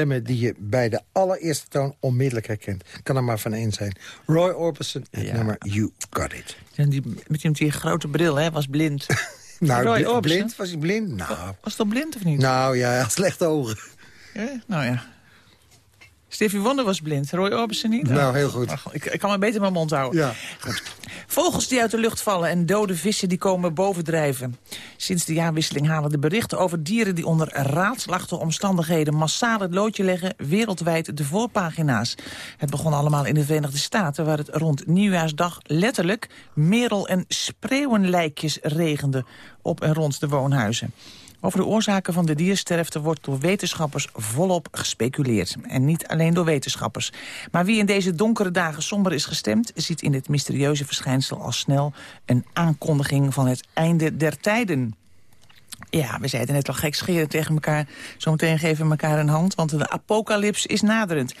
stemmen die je bij de allereerste toon onmiddellijk herkent. Kan er maar van één zijn. Roy Orbison, het Ja. nummer You Got It. En die, met die, die grote bril, hè, was blind. Nou, Roy Orbison? blind? Was hij blind? Nou, Was toch blind of niet? nou ja, hij had slechte ogen. Ja, nou ja. Stevie Wonder was blind, Roy Orbison niet? Nou, heel goed. Ach, Ik, ik kan me beter mijn mond houden. Ja. Vogels die uit de lucht vallen en dode vissen die komen bovendrijven. Sinds de jaarwisseling halen de berichten over dieren die onder raadslachtige omstandigheden massaal het loodje leggen wereldwijd de voorpagina's. Het begon allemaal in de Verenigde Staten waar het rond Nieuwjaarsdag letterlijk merel- en spreeuwenlijkjes regende op en rond de woonhuizen. Over de oorzaken van de diersterfte wordt door wetenschappers volop gespeculeerd. En niet alleen door wetenschappers. Maar wie in deze donkere dagen somber is gestemd... ziet in dit mysterieuze verschijnsel al snel een aankondiging van het einde der tijden. Ja, we zeiden net al gekscherend tegen elkaar. Zometeen geven we elkaar een hand, want de apocalyps is naderend.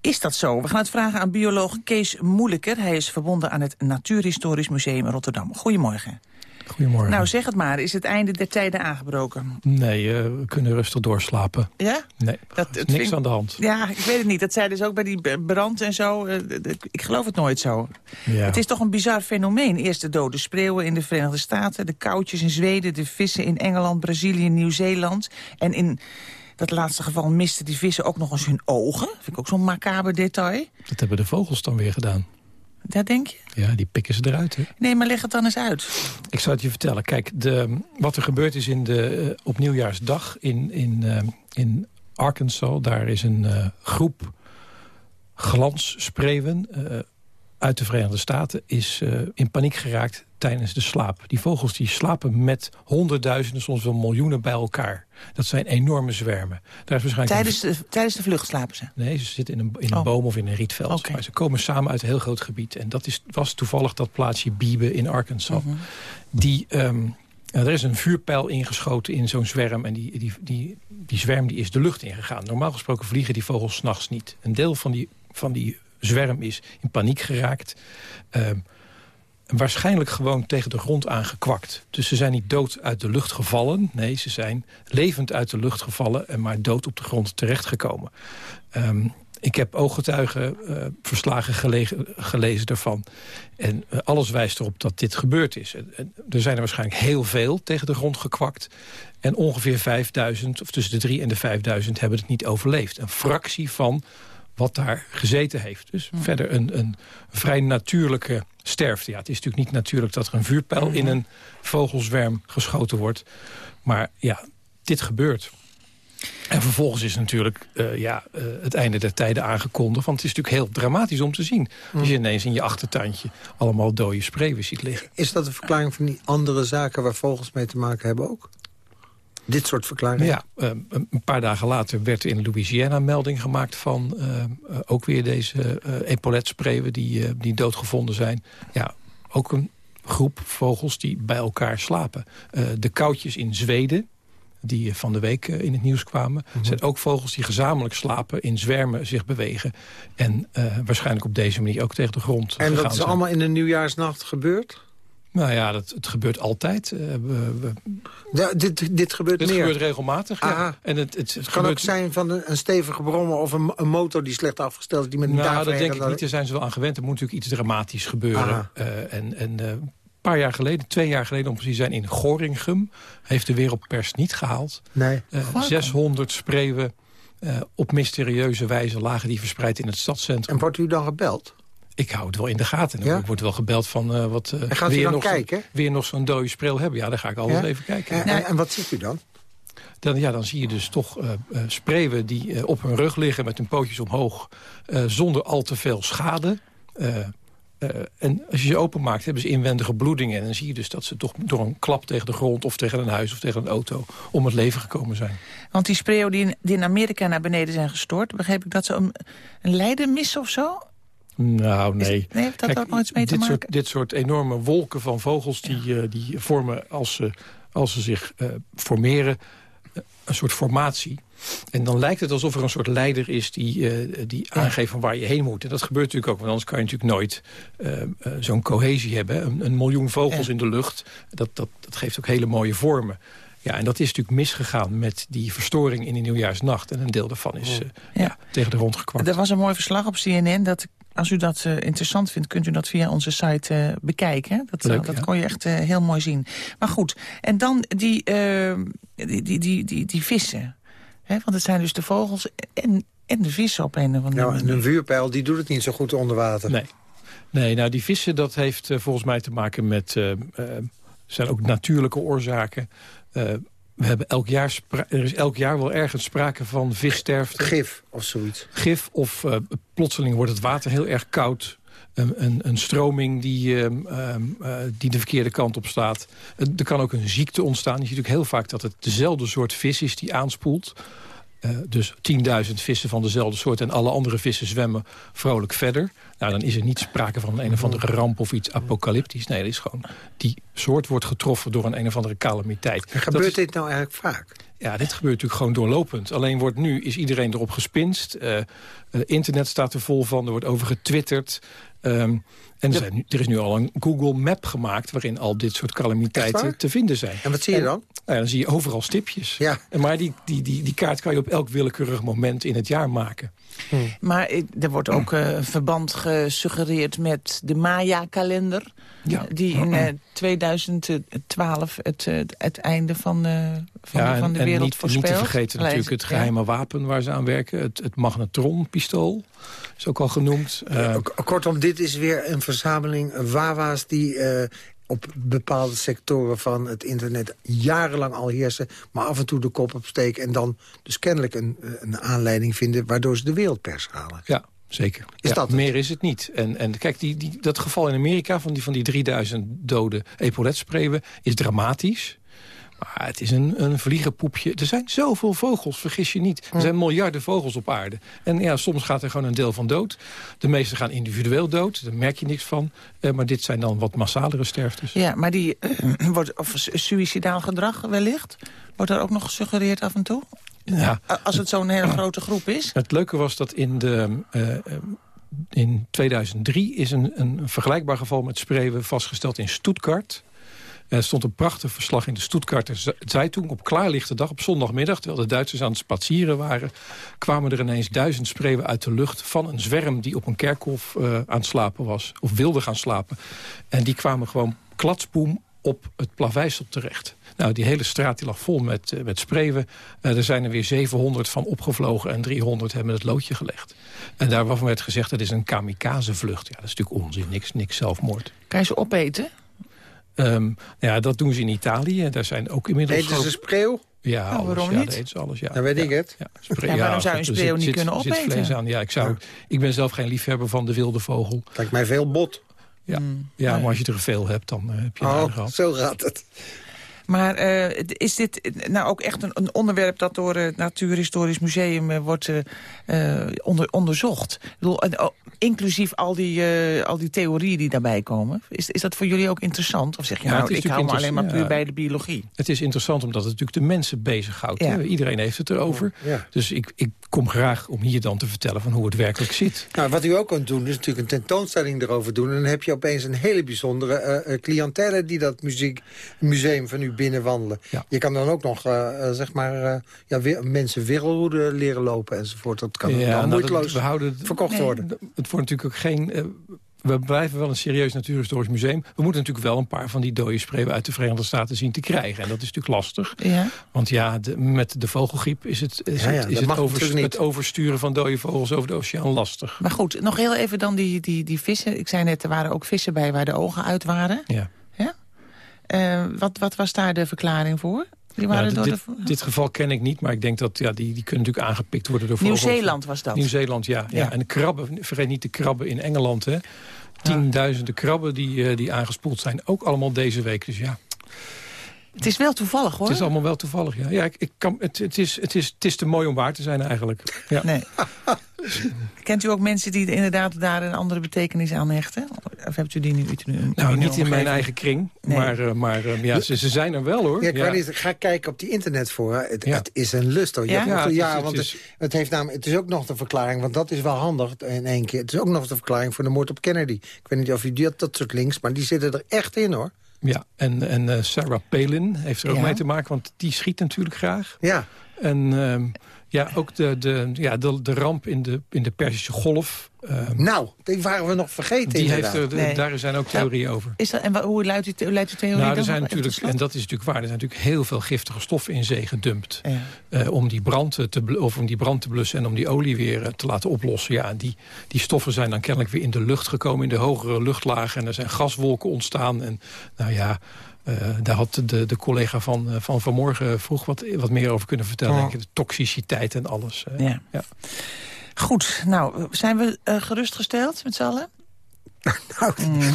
Is dat zo? We gaan het vragen aan bioloog Kees Moeilijker. Hij is verbonden aan het Natuurhistorisch Museum Rotterdam. Goedemorgen. Goedemorgen. Nou, zeg het maar. Is het einde der tijden aangebroken? Nee, eh, we kunnen rustig doorslapen. Ja? Nee, Dat, niks vind- aan de hand. Ja, ik weet het niet. Dat zeiden ze ook bij die brand en zo. Eh, Ik geloof het nooit zo. Ja. Het is toch een bizar fenomeen. Eerst de dode spreeuwen in de Verenigde Staten... de koutjes in Zweden, de vissen in Engeland, Brazilië, Nieuw-Zeeland. En in dat laatste geval misten die vissen ook nog eens hun ogen. Vind ik ook zo'n macaber detail. Dat hebben de vogels dan weer gedaan. Daar denk je? Ja, die pikken ze eruit. Hè? Nee, maar leg het dan eens uit. Ik zal het je vertellen. Kijk, de, wat er gebeurd is in de, eh, op nieuwjaarsdag in, in, eh, in Arkansas... daar is een eh, groep glansspreeuwen eh, uit de Verenigde Staten... is eh, in paniek geraakt tijdens de slaap. Die vogels die slapen met honderdduizenden, soms wel miljoenen bij elkaar. Dat zijn enorme zwermen. Daar is waarschijnlijk Tijdens de, tijdens de vlucht slapen ze. Nee, ze zitten in een, in een Oh. boom of in een rietveld. Maar ze komen samen uit een heel groot gebied. En dat is, was toevallig dat plaatsje Biebe in Arkansas. Mhm. Die, ehm, nou, er is een vuurpijl ingeschoten in zo'n zwerm. En die, die, die, die zwerm die is de lucht ingegaan. Normaal gesproken vliegen die vogels s'nachts niet. Een deel van die, van die zwerm is in paniek geraakt. Ehm, waarschijnlijk gewoon tegen de grond aangekwakt. Dus ze zijn niet dood uit de lucht gevallen. Nee, ze zijn levend uit de lucht gevallen... en maar dood op de grond terechtgekomen. Ehm ik heb ooggetuigenverslagen gelegen- gelezen daarvan. En eh, alles wijst erop dat dit gebeurd is. Er zijn er waarschijnlijk heel veel tegen de grond gekwakt. En ongeveer 5000, of tussen de 3 en de 5000, hebben het niet overleefd. Een fractie van wat daar gezeten heeft. Dus verder een, een vrij natuurlijke sterfte. Ja, het is natuurlijk niet natuurlijk dat er een vuurpijl in een vogelzwerm geschoten wordt. Maar ja, dit gebeurt. En vervolgens is natuurlijk eh, ja, eh, het einde der tijden aangekondigd. Want het is natuurlijk heel dramatisch om te zien. Als je ineens in je achtertuintje allemaal dode spreeuwen ziet liggen. Is dat een verklaring van die andere zaken waar vogels mee te maken hebben ook? Dit soort verklaringen? Ja, eh, een paar dagen later werd er in Louisiana melding gemaakt van eh, eh, ook weer deze epaulet-spreeuwen die, eh, die doodgevonden zijn. Ja, ook een groep vogels die bij elkaar slapen. De koutjes in Zweden, die van de week in het nieuws kwamen... zijn ook vogels die gezamenlijk slapen, in zwermen zich bewegen... en waarschijnlijk op deze manier ook tegen de grond En dat is zijn. allemaal in de nieuwjaarsnacht gebeurd? Nou ja, dat, het gebeurt altijd. Eh, we- we- Ja, dit, dit gebeurt dit meer. gebeurt regelmatig, ja. En het, het, Het kan gebeurt- ook zijn van een, een stevige brommer of een, een motor die slecht afgesteld is... die met een Nou, dat denk ik niet. Daar zijn ze wel aan gewend. Er moet natuurlijk iets dramatisch gebeuren. Aha. Eh, en en eh, een paar jaar geleden, twee jaar geleden om precies te zijn... in Gorinchem heeft de wereldpers niet gehaald. Nee. Eh, 600 spreeuwen eh, op mysterieuze wijze lagen die verspreid in het stadscentrum. En wordt u dan gebeld? Ik hou het wel in de gaten. Ja? Ik word wel gebeld van eh, wat eh, En gaat u weer, dan nog, kijken? weer nog zo'n dode spreeuw hebben. Ja, daar ga ik altijd Ja? even kijken. En, en, en wat ziet u dan? Dan, ja, dan zie je dus toch eh eh, spreeuwen die eh, op hun rug liggen... met hun pootjes omhoog, eh, zonder al te veel schade. Eh, eh, en als je ze openmaakt, hebben ze inwendige bloedingen. En dan zie je dus dat ze toch door een klap tegen de grond... of tegen een huis of tegen een auto om het leven gekomen zijn. Want die spreeuwen die in, die in Amerika naar beneden zijn gestort... begreep ik dat ze een, een leider missen of zo? Nou, nee. Is- nee, heeft dat Kijk, ook nog iets mee te dit maken? Soort, dit soort enorme wolken van vogels die, eh, die vormen als ze, als ze zich eh, formeren eh, een soort formatie. En dan lijkt het alsof er een soort leider is die, die aangeeft van waar je heen moet. En dat gebeurt natuurlijk ook, want anders kan je natuurlijk nooit zo'n cohesie hebben. Een, een miljoen vogels Ja. in de lucht, dat, dat, dat geeft ook hele mooie vormen. Ja, en dat is natuurlijk misgegaan met die verstoring in die nieuwjaarsnacht. En een deel daarvan is uh, ja. tegen de grond gekwakt. Er was een mooi verslag op CNN dat als u dat uh, interessant vindt, kunt u dat via onze site uh, bekijken. Dat, Leuk, dat ja. kon je echt uh, heel mooi zien. Maar goed, en dan die, die, die, die, die, die vissen. Hè? Want het zijn dus de vogels en, en de vissen op een of andere Nou, en een vuurpijl die doet het niet zo goed onder water. Nee. Nee, nou die vissen dat heeft uh, volgens mij te maken met... Uh, uh, zijn ook natuurlijke oorzaken. We hebben elk jaar er is elk jaar wel ergens sprake van vissterfte. Gif of zoiets. Gif of plotseling wordt het water heel erg koud. Een, een, een stroming die, um, die de verkeerde kant op staat. er kan ook een ziekte ontstaan. Je ziet natuurlijk heel vaak dat het dezelfde soort vis is die aanspoelt. Uh, dus 10.000 vissen van dezelfde soort en alle andere vissen zwemmen vrolijk verder. Nou, dan is er niet sprake van een, of andere ramp of iets apocalyptisch. Nee, dat is gewoon, die soort wordt getroffen door een een of andere calamiteit. En gebeurt dit nou eigenlijk vaak? Ja, dit gebeurt natuurlijk gewoon doorlopend. Alleen wordt nu, is iedereen erop gespinst. Uh, internet staat er vol van, er wordt over getwitterd. Um, en er, nu, er, is nu al een Google Map gemaakt... waarin al dit soort calamiteiten te vinden zijn. En wat zie je dan? Nou dan zie je overal stipjes. Ja. En maar die, die, die, die kaart kan je op elk willekeurig moment in het jaar maken. Hmm. Maar er wordt ook uh, een verband gesuggereerd met de Maya-kalender... Ja. die in uh, 2012 het, uh, het einde van, uh, van, ja, de, van de en wereld niet, voorspelt. niet te vergeten natuurlijk het geheime ja. wapen waar ze aan werken. Het, het magnetronpistool is ook al genoemd. Uh, kortom, dit is weer een verzameling wawa's die uh, op bepaalde sectoren van het internet jarenlang al heersen... maar af en toe de kop opsteken en dan dus kennelijk een, een aanleiding vinden... waardoor ze de wereldpers halen. Ja, Zeker. Is ja, dat meer is het niet. En, en kijk, die, die, dat geval in Amerika van die, van die 3000 dode epaulettespreeuwen is dramatisch. Maar het is een, een vliegenpoepje. Er zijn zoveel vogels, vergis je niet. Er zijn miljarden vogels op aarde. En ja, soms gaat er gewoon een deel van dood. De meeste gaan individueel dood, daar merk je niks van. Eh, maar dit zijn dan wat massalere sterftes. Ja, maar die uh, wordt, of suicidaal gedrag wellicht... wordt daar ook nog gesuggereerd af en toe? Ja. Als het zo'n hele grote groep is? Het leuke was dat in, de, uh, in 2003 is een, een vergelijkbaar geval met spreeuwen vastgesteld in Stuttgart. Er stond een prachtig verslag in de Stuttgarter Zeitung op klaarlichte dag op zondagmiddag. Terwijl de Duitsers aan het spatsieren waren, kwamen er ineens duizend spreeuwen uit de lucht van een zwerm die op een kerkhof uh, aan het slapen was. Of wilde gaan slapen. En die kwamen gewoon klatsboom op het plaveisel terecht. Nou, die hele straat die lag vol met, uh, met spreeuwen. Uh, er zijn er weer 700 van opgevlogen en 300 hebben het loodje gelegd. En daarvan werd gezegd dat is een kamikaze-vlucht. Ja, dat is natuurlijk onzin, niks, niks zelfmoord. Kan je ze opeten? Um, ja, dat doen ze in Italië. Daar zijn ook inmiddels... Eten ze spreeuw? Ja, nou, waarom alles, niet? Ja, eten alles, ja. Dan weet ja, ik het. Ja, ja, waarom zou je een spreeuw niet zit, kunnen zit opeten? vlees aan. Ja, ik, zou, ik ben zelf geen liefhebber van de wilde vogel. Lijkt mij veel bot. Ja, mm, ja nee. maar als je er veel hebt, dan uh, heb je oh, zo gaat het. Maar uh, is dit nou ook echt een, een onderwerp dat door het Natuurhistorisch Museum uh, wordt uh, onder, onderzocht? Ik bedoel, inclusief al die, al die theorieën die daarbij komen. Is, is dat voor jullie ook interessant? Of zeg je ja, nou, ik hou me alleen maar puur ja. bij de biologie? Het is interessant omdat het natuurlijk de mensen bezighoudt. Ja. Iedereen heeft het erover. Ja. Dus ik, ik kom graag om hier dan te vertellen van hoe het werkelijk zit. Nou, wat u ook kunt doen, is natuurlijk een tentoonstelling erover doen. En dan heb je opeens een hele bijzondere uh, cliëntele die dat muziek, museum van u binnenwandelen. Ja. Je kan dan ook nog, uh, zeg maar, uh, ja, weer, mensen wereldroeden leren lopen enzovoort. Dat kan ja, dan nou, moeiteloos dat, we houden, verkocht nee, worden. Het wordt natuurlijk ook geen... Uh, we blijven wel een serieus natuurhistorisch museum. We moeten natuurlijk wel een paar van die dode spreeuwen uit de Verenigde Staten zien te krijgen. En dat is natuurlijk lastig. Ja. Want ja, de, met de vogelgriep is het, is ja, ja, het, is het, over, het oversturen van dode vogels over de oceaan lastig. Maar goed, nog heel even dan die, die, die vissen. Ik zei net, er waren ook vissen bij waar de ogen uit waren. Ja. Uh, wat, wat was daar de verklaring voor? Die waren nou, door dit, de... dit geval ken ik niet, maar ik denk dat ja, die, die kunnen natuurlijk aangepikt worden door. Nieuw-Zeeland was dat? Nieuw-Zeeland, ja, ja. Ja. En de krabben, vergeet niet de krabben in Engeland. Hè. Tienduizenden krabben die, uh, die aangespoeld zijn. Ook allemaal deze week, dus ja. Het is wel toevallig, hoor. Het is allemaal wel toevallig, ja. ja ik, ik kan, het, het, is, het, is, het is te mooi om waar te zijn eigenlijk. Ja. Nee. Kent u ook mensen die inderdaad daar een andere betekenis aan hechten? Of hebt u die nu? nu nou, niet in mijn eigen kring. Nee. Maar, uh, maar uh, ja, ze, ze, zijn er wel, hoor. Ja, ja. Niet, ga kijken op die internet voor. Het, ja. het is een lust, hoor. Ja, ja, het, ja is, want het, is... het, het, heeft namelijk, het is ook nog de verklaring, want dat is wel handig in één keer. Het is ook nog de verklaring voor de moord op Kennedy. Ik weet niet of u dat, dat soort links, maar die zitten er echt in, hoor. Ja, en, en eh, Sarah Palin heeft er ook Ja. mee te maken, want die schiet natuurlijk graag. Ja. En ehm, ja, ook de, de, ja, de, de ramp in de, in de Persische Golf. ehm, Nou, die waren we nog vergeten die heeft inderdaad. er, de- Nee. daar zijn ook theorieën over. Is dat, en hoe luidt die, hoe luidt die theorie Nou, er dan? zijn natuurlijk, en dat is natuurlijk waar, er zijn natuurlijk heel veel giftige stoffen in zee gedumpt. Ja. eh, om, die brand te, of om die brand te blussen en om die olie weer eh, te laten oplossen. Ja, en die, die stoffen zijn dan kennelijk weer in de lucht gekomen, in de hogere luchtlagen. En er zijn gaswolken ontstaan. En nou ja, eh, daar had de, de collega van, eh, van vanmorgen vroeg wat, wat meer over kunnen vertellen. Ja. Denk ik, de toxiciteit en alles. eh. Ja. Ja. Goed, nou, zijn we eh, gerustgesteld met z'n allen? Nou,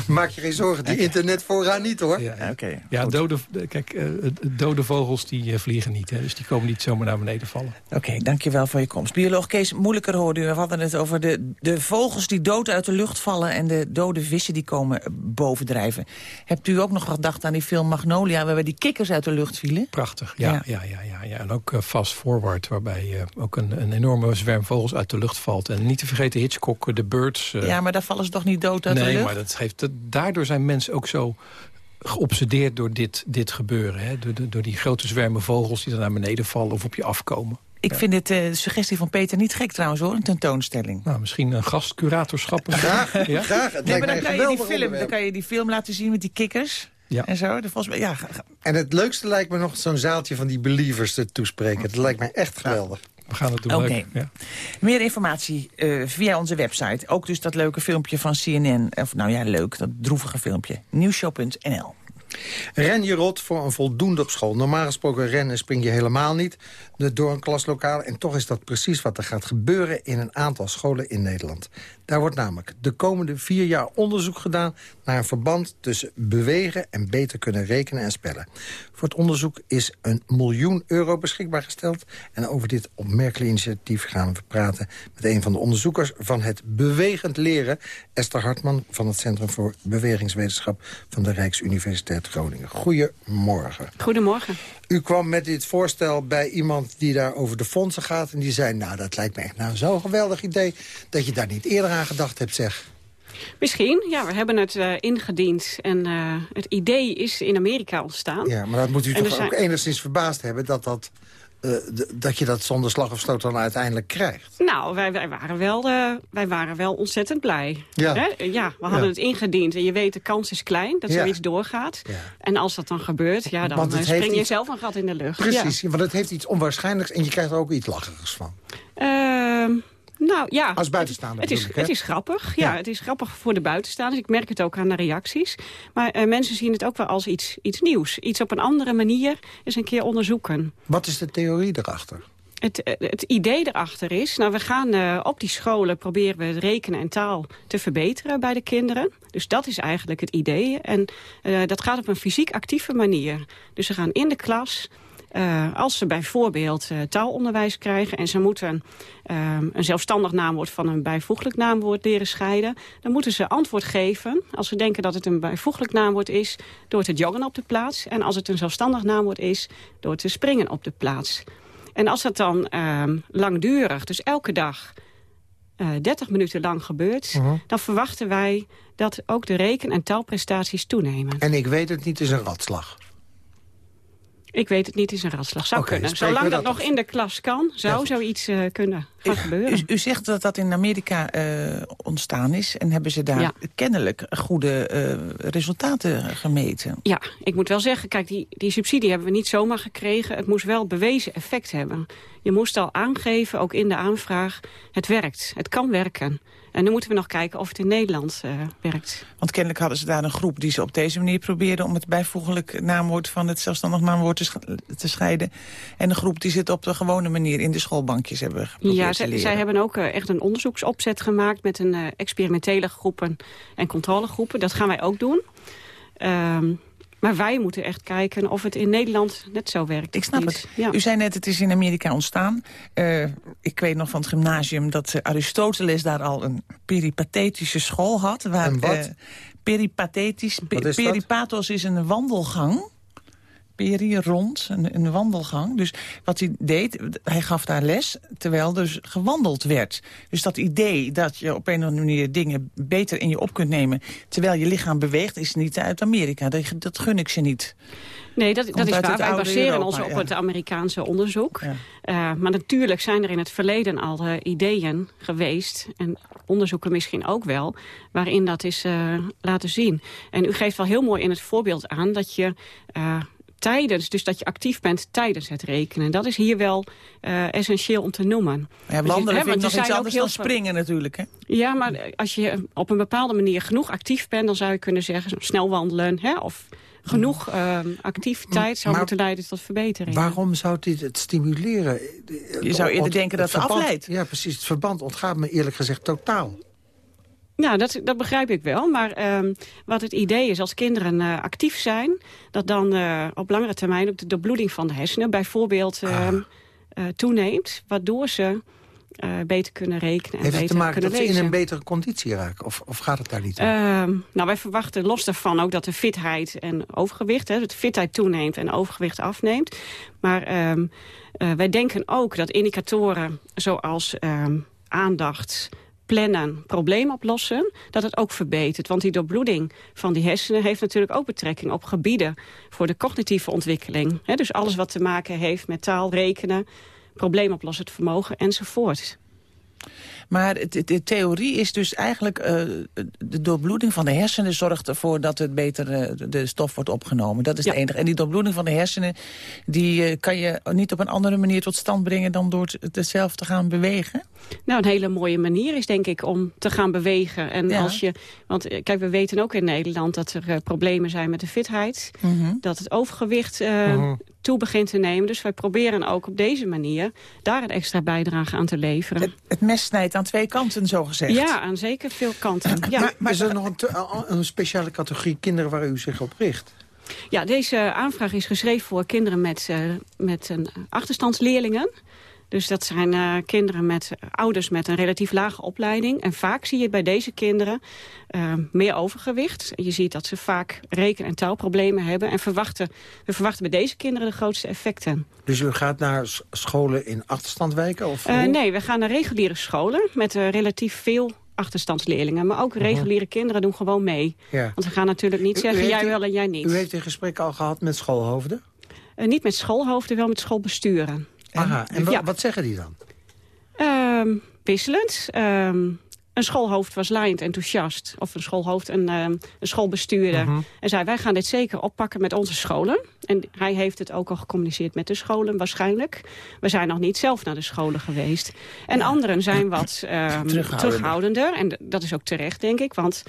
maak je geen zorgen, die internet vooraan niet hoor. Ja, ja. Oké. Ja, goed. dode, kijk, eh, dode vogels die eh, vliegen niet. Hè, dus die komen niet zomaar naar beneden vallen. Oké, dankjewel voor je komst. Bioloog Kees Moeilijker hoorde u. We hadden het over de, de vogels die dood uit de lucht vallen... en de dode vissen die komen bovendrijven. Hebt u ook nog gedacht aan die film Magnolia... waarbij die kikkers uit de lucht vielen? Prachtig, ja. Ja. ja. Ja, ja, ja, En ook eh, Fast Forward, waarbij eh, ook een, een enorme zwerm vogels uit de lucht valt. En niet te vergeten Hitchcock, The Birds. Ja, maar daar vallen ze toch niet dood uit nee, lucht? maar dat geeft, dat, daardoor zijn mensen ook zo geobsedeerd door dit, dit gebeuren. Hè? Door, door, door die grote zwermen vogels die dan naar beneden vallen of op je afkomen. Ik vind het, eh, de suggestie van Peter niet gek trouwens hoor, een tentoonstelling. Nou, misschien een gastcuratorschap. Graag, Ja? graag. Het Nee, lijkt maar mij dan een kan, je die film, dan kan je die film laten zien met die kikkers Ja. en zo. De- Volgens mij, ja, En het leukste lijkt me nog zo'n zaaltje van die believers te toespreken. Dat lijkt mij echt geweldig. We gaan het doen. Oké. Ja. Meer informatie eh, via onze website. Ook dus dat leuke filmpje van CNN. Of nou ja, leuk, dat droevige filmpje. Nieuwshow.nl. Ren je rot voor een voldoende op school. Normaal gesproken rennen spring je helemaal niet door een klaslokaal. En toch is dat precies wat er gaat gebeuren in een aantal scholen in Nederland. Daar wordt namelijk de komende vier jaar onderzoek gedaan... naar een verband tussen bewegen en beter kunnen rekenen en spellen. Voor het onderzoek is een miljoen euro beschikbaar gesteld. En over dit opmerkelijke initiatief gaan we praten... met een van de onderzoekers van het Bewegend Leren... Esther Hartman van het Centrum voor Bewegingswetenschap... van de Rijksuniversiteit Groningen. Goedemorgen. Goedemorgen. U kwam met dit voorstel bij iemand die daar over de fondsen gaat... en die zei, nou, dat lijkt me echt nou zo'n geweldig idee... dat je daar niet eerder aan gedacht hebt, zeg. Misschien, ja, we hebben het eh, ingediend. En eh, het idee is in Amerika ontstaan. Ja, maar dat moet u En toch zijn- ook enigszins verbaasd hebben... dat, dat, eh, dat je dat zonder slag of stoot dan uiteindelijk krijgt. Nou, wij, wij, waren wel, eh, wij waren wel ontzettend blij. Ja. Hè? ja we hadden Ja. het ingediend. En je weet, de kans is klein dat Ja. zoiets doorgaat. Ja. En als dat dan gebeurt, ja, dan eh, spring je iets- zelf een gat in de lucht. Precies, want het heeft iets onwaarschijnlijks... en je krijgt er ook iets lacherigs van. Ja. Nou ja, Als buitenstaander het is, ik, het is grappig. Ja, Ja. het is grappig voor de buitenstaanders. Ik merk het ook aan de reacties. Maar eh, mensen zien het ook wel als iets, iets nieuws. Iets op een andere manier eens een keer onderzoeken. Wat is de theorie erachter? Het, eh, het idee erachter is, nou we gaan eh, op die scholen proberen we het rekenen en taal te verbeteren bij de kinderen. Dus dat is eigenlijk het idee. En dat gaat op een fysiek actieve manier. Dus ze gaan in de klas, eh, als ze bijvoorbeeld eh, taalonderwijs krijgen en ze moeten eh, een zelfstandig naamwoord van een bijvoeglijk naamwoord leren scheiden, dan moeten ze antwoord geven als ze denken dat het een bijvoeglijk naamwoord is door te joggen op de plaats. En als het een zelfstandig naamwoord is door te springen op de plaats. En als dat dan ehm, langdurig, dus elke dag eh 30 minuten lang gebeurt... Mhm. dan verwachten wij dat ook de reken- en taalprestaties toenemen. En ik weet het niet, het is een ratslag. Ik weet het niet, is een ratslag. Zou kunnen. Zolang dat, dat nog in de klas kan, zou goed. zoiets eh, kunnen gaan gebeuren. U, u zegt dat dat in Amerika eh, ontstaan is. En hebben ze daar Ja. kennelijk goede eh, resultaten gemeten. Ja, ik moet wel zeggen, kijk, die, die subsidie hebben we niet zomaar gekregen. Het moest wel bewezen effect hebben. Je moest al aangeven, ook in de aanvraag, het werkt. Het kan werken. En nu moeten we nog kijken of het in Nederland eh, werkt. Want kennelijk hadden ze daar een groep die ze op deze manier probeerden... om het bijvoeglijk naamwoord van het zelfstandig naamwoord te, sch- te scheiden. En een groep die ze het op de gewone manier in de schoolbankjes hebben geprobeerd Ja, te zij, leren. zij hebben ook eh, echt een onderzoeksopzet gemaakt... met een eh, experimentele groepen en controlegroepen. Dat gaan wij ook doen. Ehm, maar wij moeten echt kijken of het in Nederland net zo werkt. Ik snap niet. het. Ja. U zei net, het is in Amerika ontstaan. Eh, ik weet nog van het gymnasium dat Aristoteles daar al een peripatetische school had. Waar, Een wat? eh, peripathetisch. pe- Wat is dat? peripathos is een wandelgang. Peri, rond, een, een, wandelgang. Dus wat hij deed, hij gaf daar les, terwijl dus gewandeld werd. Dus dat idee dat je op een of andere manier dingen beter in je op kunt nemen... terwijl je lichaam beweegt, is niet uit Amerika. Dat, dat gun ik ze niet. Nee, dat, dat is waar. Wij baseren ons op het Amerikaanse onderzoek. Uh, maar natuurlijk zijn er in het verleden al uh, ideeën geweest... en onderzoeken misschien ook wel, waarin dat is uh, laten zien. En u geeft wel heel mooi in het voorbeeld aan dat je tijdens, dus dat je actief bent tijdens het rekenen. Dat is hier wel uh, essentieel om te noemen. Ja, dus wandelen dus, vind ik nog iets anders dan springen natuurlijk. Hè? Ja, maar als je op een bepaalde manier genoeg actief bent... dan zou je kunnen zeggen, snel wandelen hè, of genoeg uh, activiteit zou moeten leiden tot verbetering. Waarom zou dit het stimuleren? Je zou eerder denken dat het afleidt. Ja, precies. Het verband ontgaat me eerlijk gezegd totaal. Ja, dat, dat begrijp ik wel. Maar um, wat het idee is, als kinderen uh, actief zijn... dat dan uh, op langere termijn ook de doorbloeding van de hersenen... bijvoorbeeld uh, toeneemt, waardoor ze beter kunnen rekenen en Heeft beter het te maken dat lezen. ze in een betere conditie raken? Of, of gaat het daar niet om? Ehm, nou, wij verwachten los daarvan ook dat de fitheid en overgewicht... Hè, dat de fitheid toeneemt en overgewicht afneemt. Maar um, wij denken ook dat indicatoren zoals aandacht plannen, probleem oplossen, dat het ook verbetert. Want die doorbloeding van die hersenen heeft natuurlijk ook betrekking op gebieden voor de cognitieve ontwikkeling. dus alles wat te maken heeft met taal, rekenen, probleemoplossend vermogen enzovoort. Maar de, theorie is dus eigenlijk... Uh, de doorbloeding van de hersenen zorgt ervoor dat het beter uh, de stof wordt opgenomen. Dat is het enige. En die doorbloeding van de hersenen... die uh, kan je niet op een andere manier tot stand brengen... dan door het zelf te gaan bewegen? Nou, een hele mooie manier is denk ik om te gaan bewegen. En Ja. als je, want kijk, we weten ook in Nederland dat er problemen zijn met de fitheid. Mhm. Dat het overgewicht uh, toe begint te nemen. Dus wij proberen ook op deze manier daar een extra bijdrage aan te leveren. Het, het mes snijdt aan twee kanten, zo gezegd. Ja, aan zeker veel kanten. Ja. Maar, maar is er nog een, te- een speciale categorie kinderen waar u zich op richt? Ja, deze aanvraag is geschreven voor kinderen met, uh, met een achterstandsleerlingen. Dus dat zijn uh, kinderen met uh, ouders met een relatief lage opleiding. En vaak zie je bij deze kinderen uh, meer overgewicht. Je ziet dat ze vaak reken- en taalproblemen hebben. En verwachten, we verwachten bij deze kinderen de grootste effecten. Dus u gaat naar scholen in achterstandwijken? Of Uh, nee, we gaan naar reguliere scholen met relatief veel achterstandsleerlingen. Maar ook reguliere kinderen doen gewoon mee. Ja. Want we gaan natuurlijk niet U- zeggen, jij wel en jij niet. U heeft een gesprek al gehad met schoolhoofden? Uh, niet met schoolhoofden, wel met schoolbesturen. Aha, en Ja. wat zeggen die dan? Ehm, wisselend. Ehm, een schoolhoofd was laaiend enthousiast. Of een schoolhoofd, een, ehm, een schoolbestuurder. Mhm. En zei, wij gaan dit zeker oppakken met onze scholen. En hij heeft het ook al gecommuniceerd met de scholen waarschijnlijk. We zijn nog niet zelf naar de scholen geweest. En anderen zijn wat Terughoudender. terughoudender. En dat is ook terecht, denk ik. Want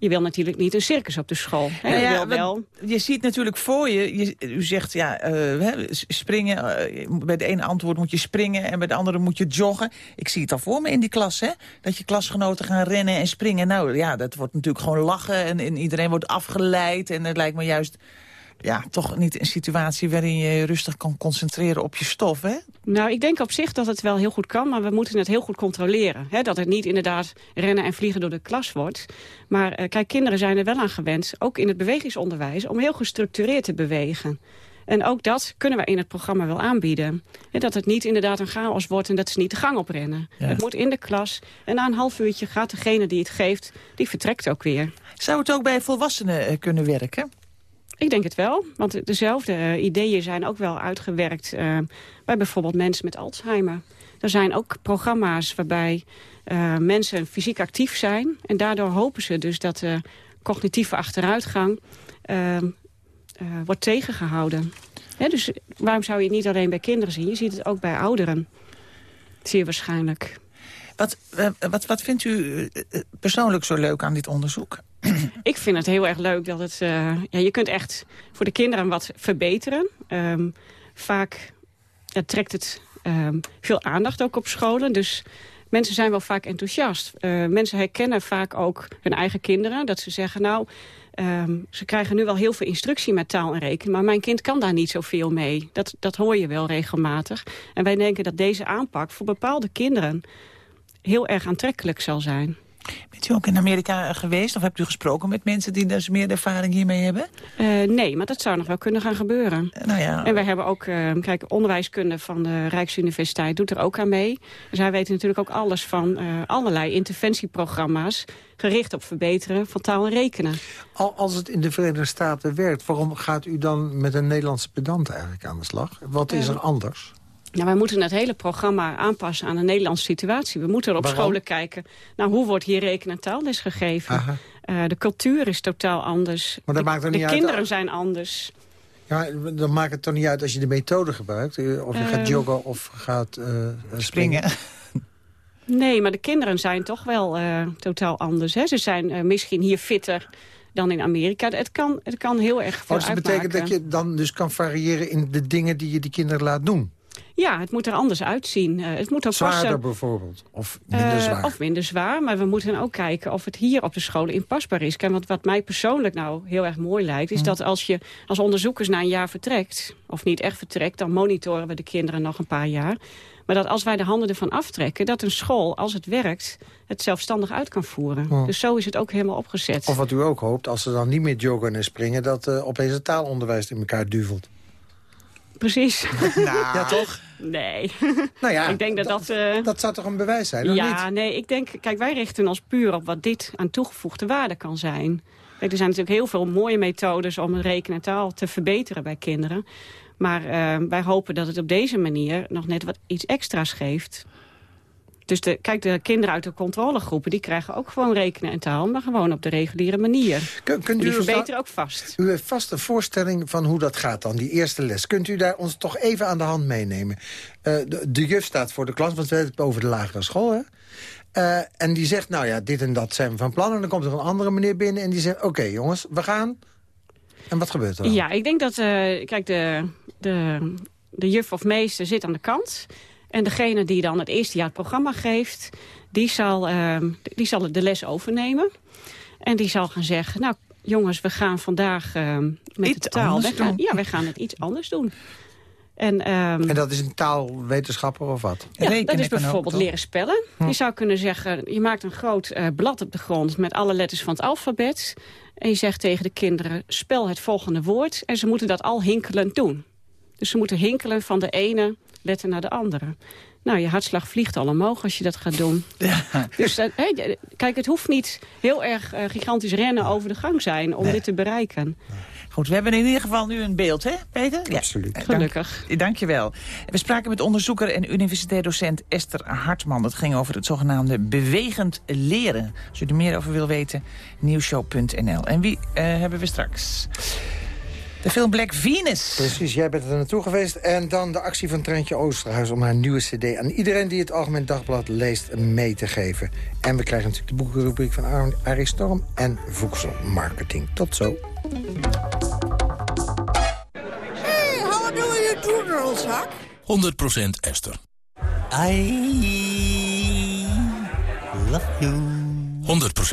je wil natuurlijk niet een circus op de school. Hè? Nou je ja, wil want wel... Je ziet natuurlijk voor je, je u zegt ja, eh, springen, eh, bij de ene antwoord moet je springen en bij de andere moet je joggen. Ik zie het al voor me in die klas, hè? dat je klasgenoten gaan rennen en springen. Nou ja, dat wordt natuurlijk gewoon lachen en, en iedereen wordt afgeleid. En het lijkt me juist ja, toch niet een situatie waarin je rustig kan concentreren op je stof, hè? Nou, ik denk op zich dat het wel heel goed kan, maar we moeten het heel goed controleren. Hè? Dat het niet inderdaad rennen en vliegen door de klas wordt. Maar uh, kijk, kinderen zijn er wel aan gewend, ook in het bewegingsonderwijs, om heel gestructureerd te bewegen. En ook dat kunnen we in het programma wel aanbieden. Dat het niet inderdaad een chaos wordt en dat ze niet de gang oprennen. Ja. Het moet in de klas en na een half uurtje gaat degene die het geeft, die vertrekt ook weer. Zou het ook bij volwassenen eh, kunnen werken? Ik denk het wel, want dezelfde uh, ideeën zijn ook wel uitgewerkt uh, bij bijvoorbeeld mensen met Alzheimer. Er zijn ook programma's waarbij uh, mensen fysiek actief zijn. En daardoor hopen ze dus dat de cognitieve achteruitgang wordt tegengehouden. Dus waarom zou je het niet alleen bij kinderen zien? Je ziet het ook bij ouderen. Zeer waarschijnlijk. Wat, wat, wat vindt u persoonlijk zo leuk aan dit onderzoek? Ik vind het heel erg leuk dat het... Ja, je kunt echt voor de kinderen wat verbeteren. Um, vaak trekt het um, veel aandacht ook op scholen. Dus mensen zijn wel vaak enthousiast. Mensen herkennen vaak ook hun eigen kinderen. Dat ze zeggen, nou, um, ze krijgen nu wel heel veel instructie met taal en rekenen. Maar mijn kind kan daar niet zoveel mee. Dat, dat hoor je wel regelmatig. En wij denken dat deze aanpak voor bepaalde kinderen heel erg aantrekkelijk zal zijn. Bent u ook in Amerika geweest? Of hebt u gesproken met mensen die dus meer ervaring hiermee hebben? Uh, nee, maar dat zou nog wel kunnen gaan gebeuren. Uh, nou ja. En wij hebben ook, uh, kijk, onderwijskunde van de Rijksuniversiteit doet er ook aan mee. Dus wij weten natuurlijk ook alles van allerlei interventieprogramma's... gericht op verbeteren van taal en rekenen. Al, als het in de Verenigde Staten werkt, waarom gaat u dan met een Nederlandse pedant eigenlijk aan de slag? Wat is er anders? Nou, wij moeten het hele programma aanpassen aan de Nederlandse situatie. We moeten op Waarom? scholen kijken, nou, hoe wordt hier rekenen en taalles gegeven? Uh, de cultuur is totaal anders. Maar dat de, maakt er de niet kinderen uit. zijn anders. Ja, dan maakt het toch niet uit als je de methode gebruikt? eh, Of je gaat Ehm. joggen of gaat uh, springen. Springen. Nee, maar de kinderen zijn toch wel uh, totaal anders. Hè? Ze zijn uh, misschien hier fitter dan in Amerika. Het kan, het kan heel erg veel oh, dus dat betekent dat je dan dus kan variëren in de dingen die je die kinderen laat doen? Ja, het moet er anders uitzien. Uh, het moet ook Zwaarder passen. bijvoorbeeld? Of minder zwaar? of minder zwaar, maar we moeten ook kijken of het hier op de scholen inpasbaar is. Kijk, wat, wat mij persoonlijk nou heel erg mooi lijkt... is dat als je als onderzoekers na een jaar vertrekt... of niet echt vertrekt, dan monitoren we de kinderen nog een paar jaar... Maar dat als wij de handen ervan aftrekken... dat een school, als het werkt, het zelfstandig uit kan voeren. Oh. Dus zo is het ook helemaal opgezet. Of wat u ook hoopt, als ze dan niet meer joggen en springen... dat uh, opeens het taalonderwijs in elkaar duvelt. Precies. Nou, ja, toch? Nee. Nou ja, ik denk dat dat... Uh... Dat zou toch een bewijs zijn, of Ja, niet? nee, ik denk... Kijk, wij richten ons puur op wat dit aan toegevoegde waarde kan zijn. Kijk, er zijn natuurlijk heel veel mooie methodes om rekenen en taal te verbeteren bij kinderen. Maar uh, wij hopen dat het op deze manier nog net wat iets extra's geeft. Dus de, kijk, de kinderen uit de controlegroepen... die krijgen ook gewoon rekenen en taal... maar gewoon op de reguliere manier. Kun, kunt u die verbeteren ook vast. U heeft vast een voorstelling van hoe dat gaat dan, die eerste les. Kunt u daar ons toch even aan de hand meenemen? Uh, de, de, juf staat voor de klas, want we hebben het over de lagere school, hè? Uh, en die zegt, nou ja, dit en dat zijn we van plan. En dan komt er een andere meneer binnen en die zegt... oké okay, jongens, we gaan... En wat gebeurt er dan? Ja, ik denk dat, uh, kijk, de, de, de juf of meester zit aan de kant... En degene die dan het eerste jaar het programma geeft... die zal, uh, die zal de les overnemen. En die zal gaan zeggen... nou, jongens, we gaan vandaag uh, met iets de taal... Wij gaan, ja, wij gaan het iets anders doen. En, um, en dat is een taalwetenschapper of wat? Ja, Rekenen dat is bijvoorbeeld ook, leren spellen. Hm. Je zou kunnen zeggen, je maakt een groot uh, blad op de grond... met alle letters van het alfabet. En je zegt tegen de kinderen, spel het volgende woord. En ze moeten dat al hinkelend doen. Dus ze moeten hinkelen van de ene letter naar de andere. Nou, je hartslag vliegt al omhoog als je dat gaat doen. Ja. Dus uh, hey, kijk, het hoeft niet heel erg uh, gigantisch rennen over de gang zijn om nee. dit te bereiken. Goed, we hebben in ieder geval nu een beeld, hè, Peter? Ja, absoluut. Ja, Gelukkig. Dank, dank je wel. We spraken met onderzoeker en universitair docent Esther Hartman. Dat ging over het zogenaamde bewegend leren. Als u er meer over wil weten, nieuwshow.nl. En wie uh, hebben we straks? De film Black Venus. Precies, jij bent er naartoe geweest. En dan de actie van Trentje Oosterhuis om haar nieuwe cd... aan iedereen die het Algemeen Dagblad leest mee te geven. En we krijgen natuurlijk de boekenrubriek van Arie Storm... en voedselmarketing. Tot zo. Hey, how do you do, girls, Huck? 100% Esther. I love you.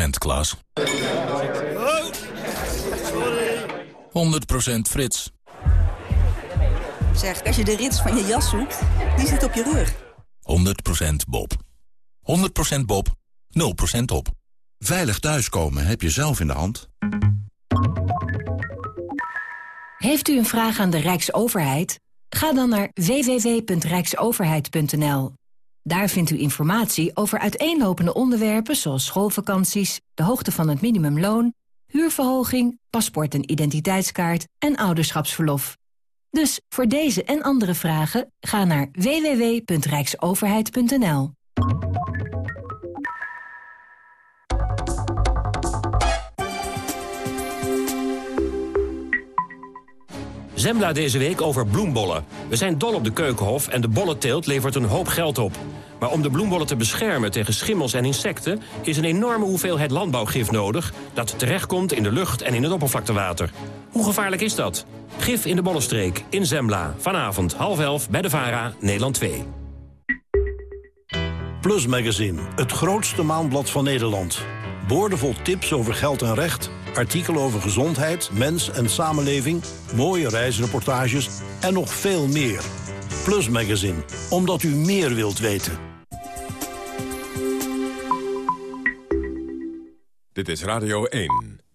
100% Klaas. 100% Frits. Zeg, als je de rits van je jas zoekt, die zit op je rug. 100% Bob. 100% Bob, 0% op. Veilig thuiskomen heb je zelf in de hand. Heeft u een vraag aan de Rijksoverheid? Ga dan naar www.rijksoverheid.nl. Daar vindt u informatie over uiteenlopende onderwerpen zoals schoolvakanties, de hoogte van het minimumloon, huurverhoging, paspoort en identiteitskaart en ouderschapsverlof. Dus voor deze en andere vragen ga naar www.rijksoverheid.nl. Zembla deze week over bloembollen. We zijn dol op de keukenhof en de bollenteelt levert een hoop geld op. Maar om de bloembollen te beschermen tegen schimmels en insecten... is een enorme hoeveelheid landbouwgif nodig... dat terechtkomt in de lucht en in het oppervlaktewater. Hoe gevaarlijk is dat? Gif in de bollenstreek, in Zembla. Vanavond half elf bij de VARA, Nederland 2. Plus Magazine, het grootste maandblad van Nederland. Boordevol tips over geld en recht, artikelen over gezondheid, mens en samenleving... mooie reisreportages en nog veel meer. Plus Magazine, omdat u meer wilt weten. Dit is Radio 1.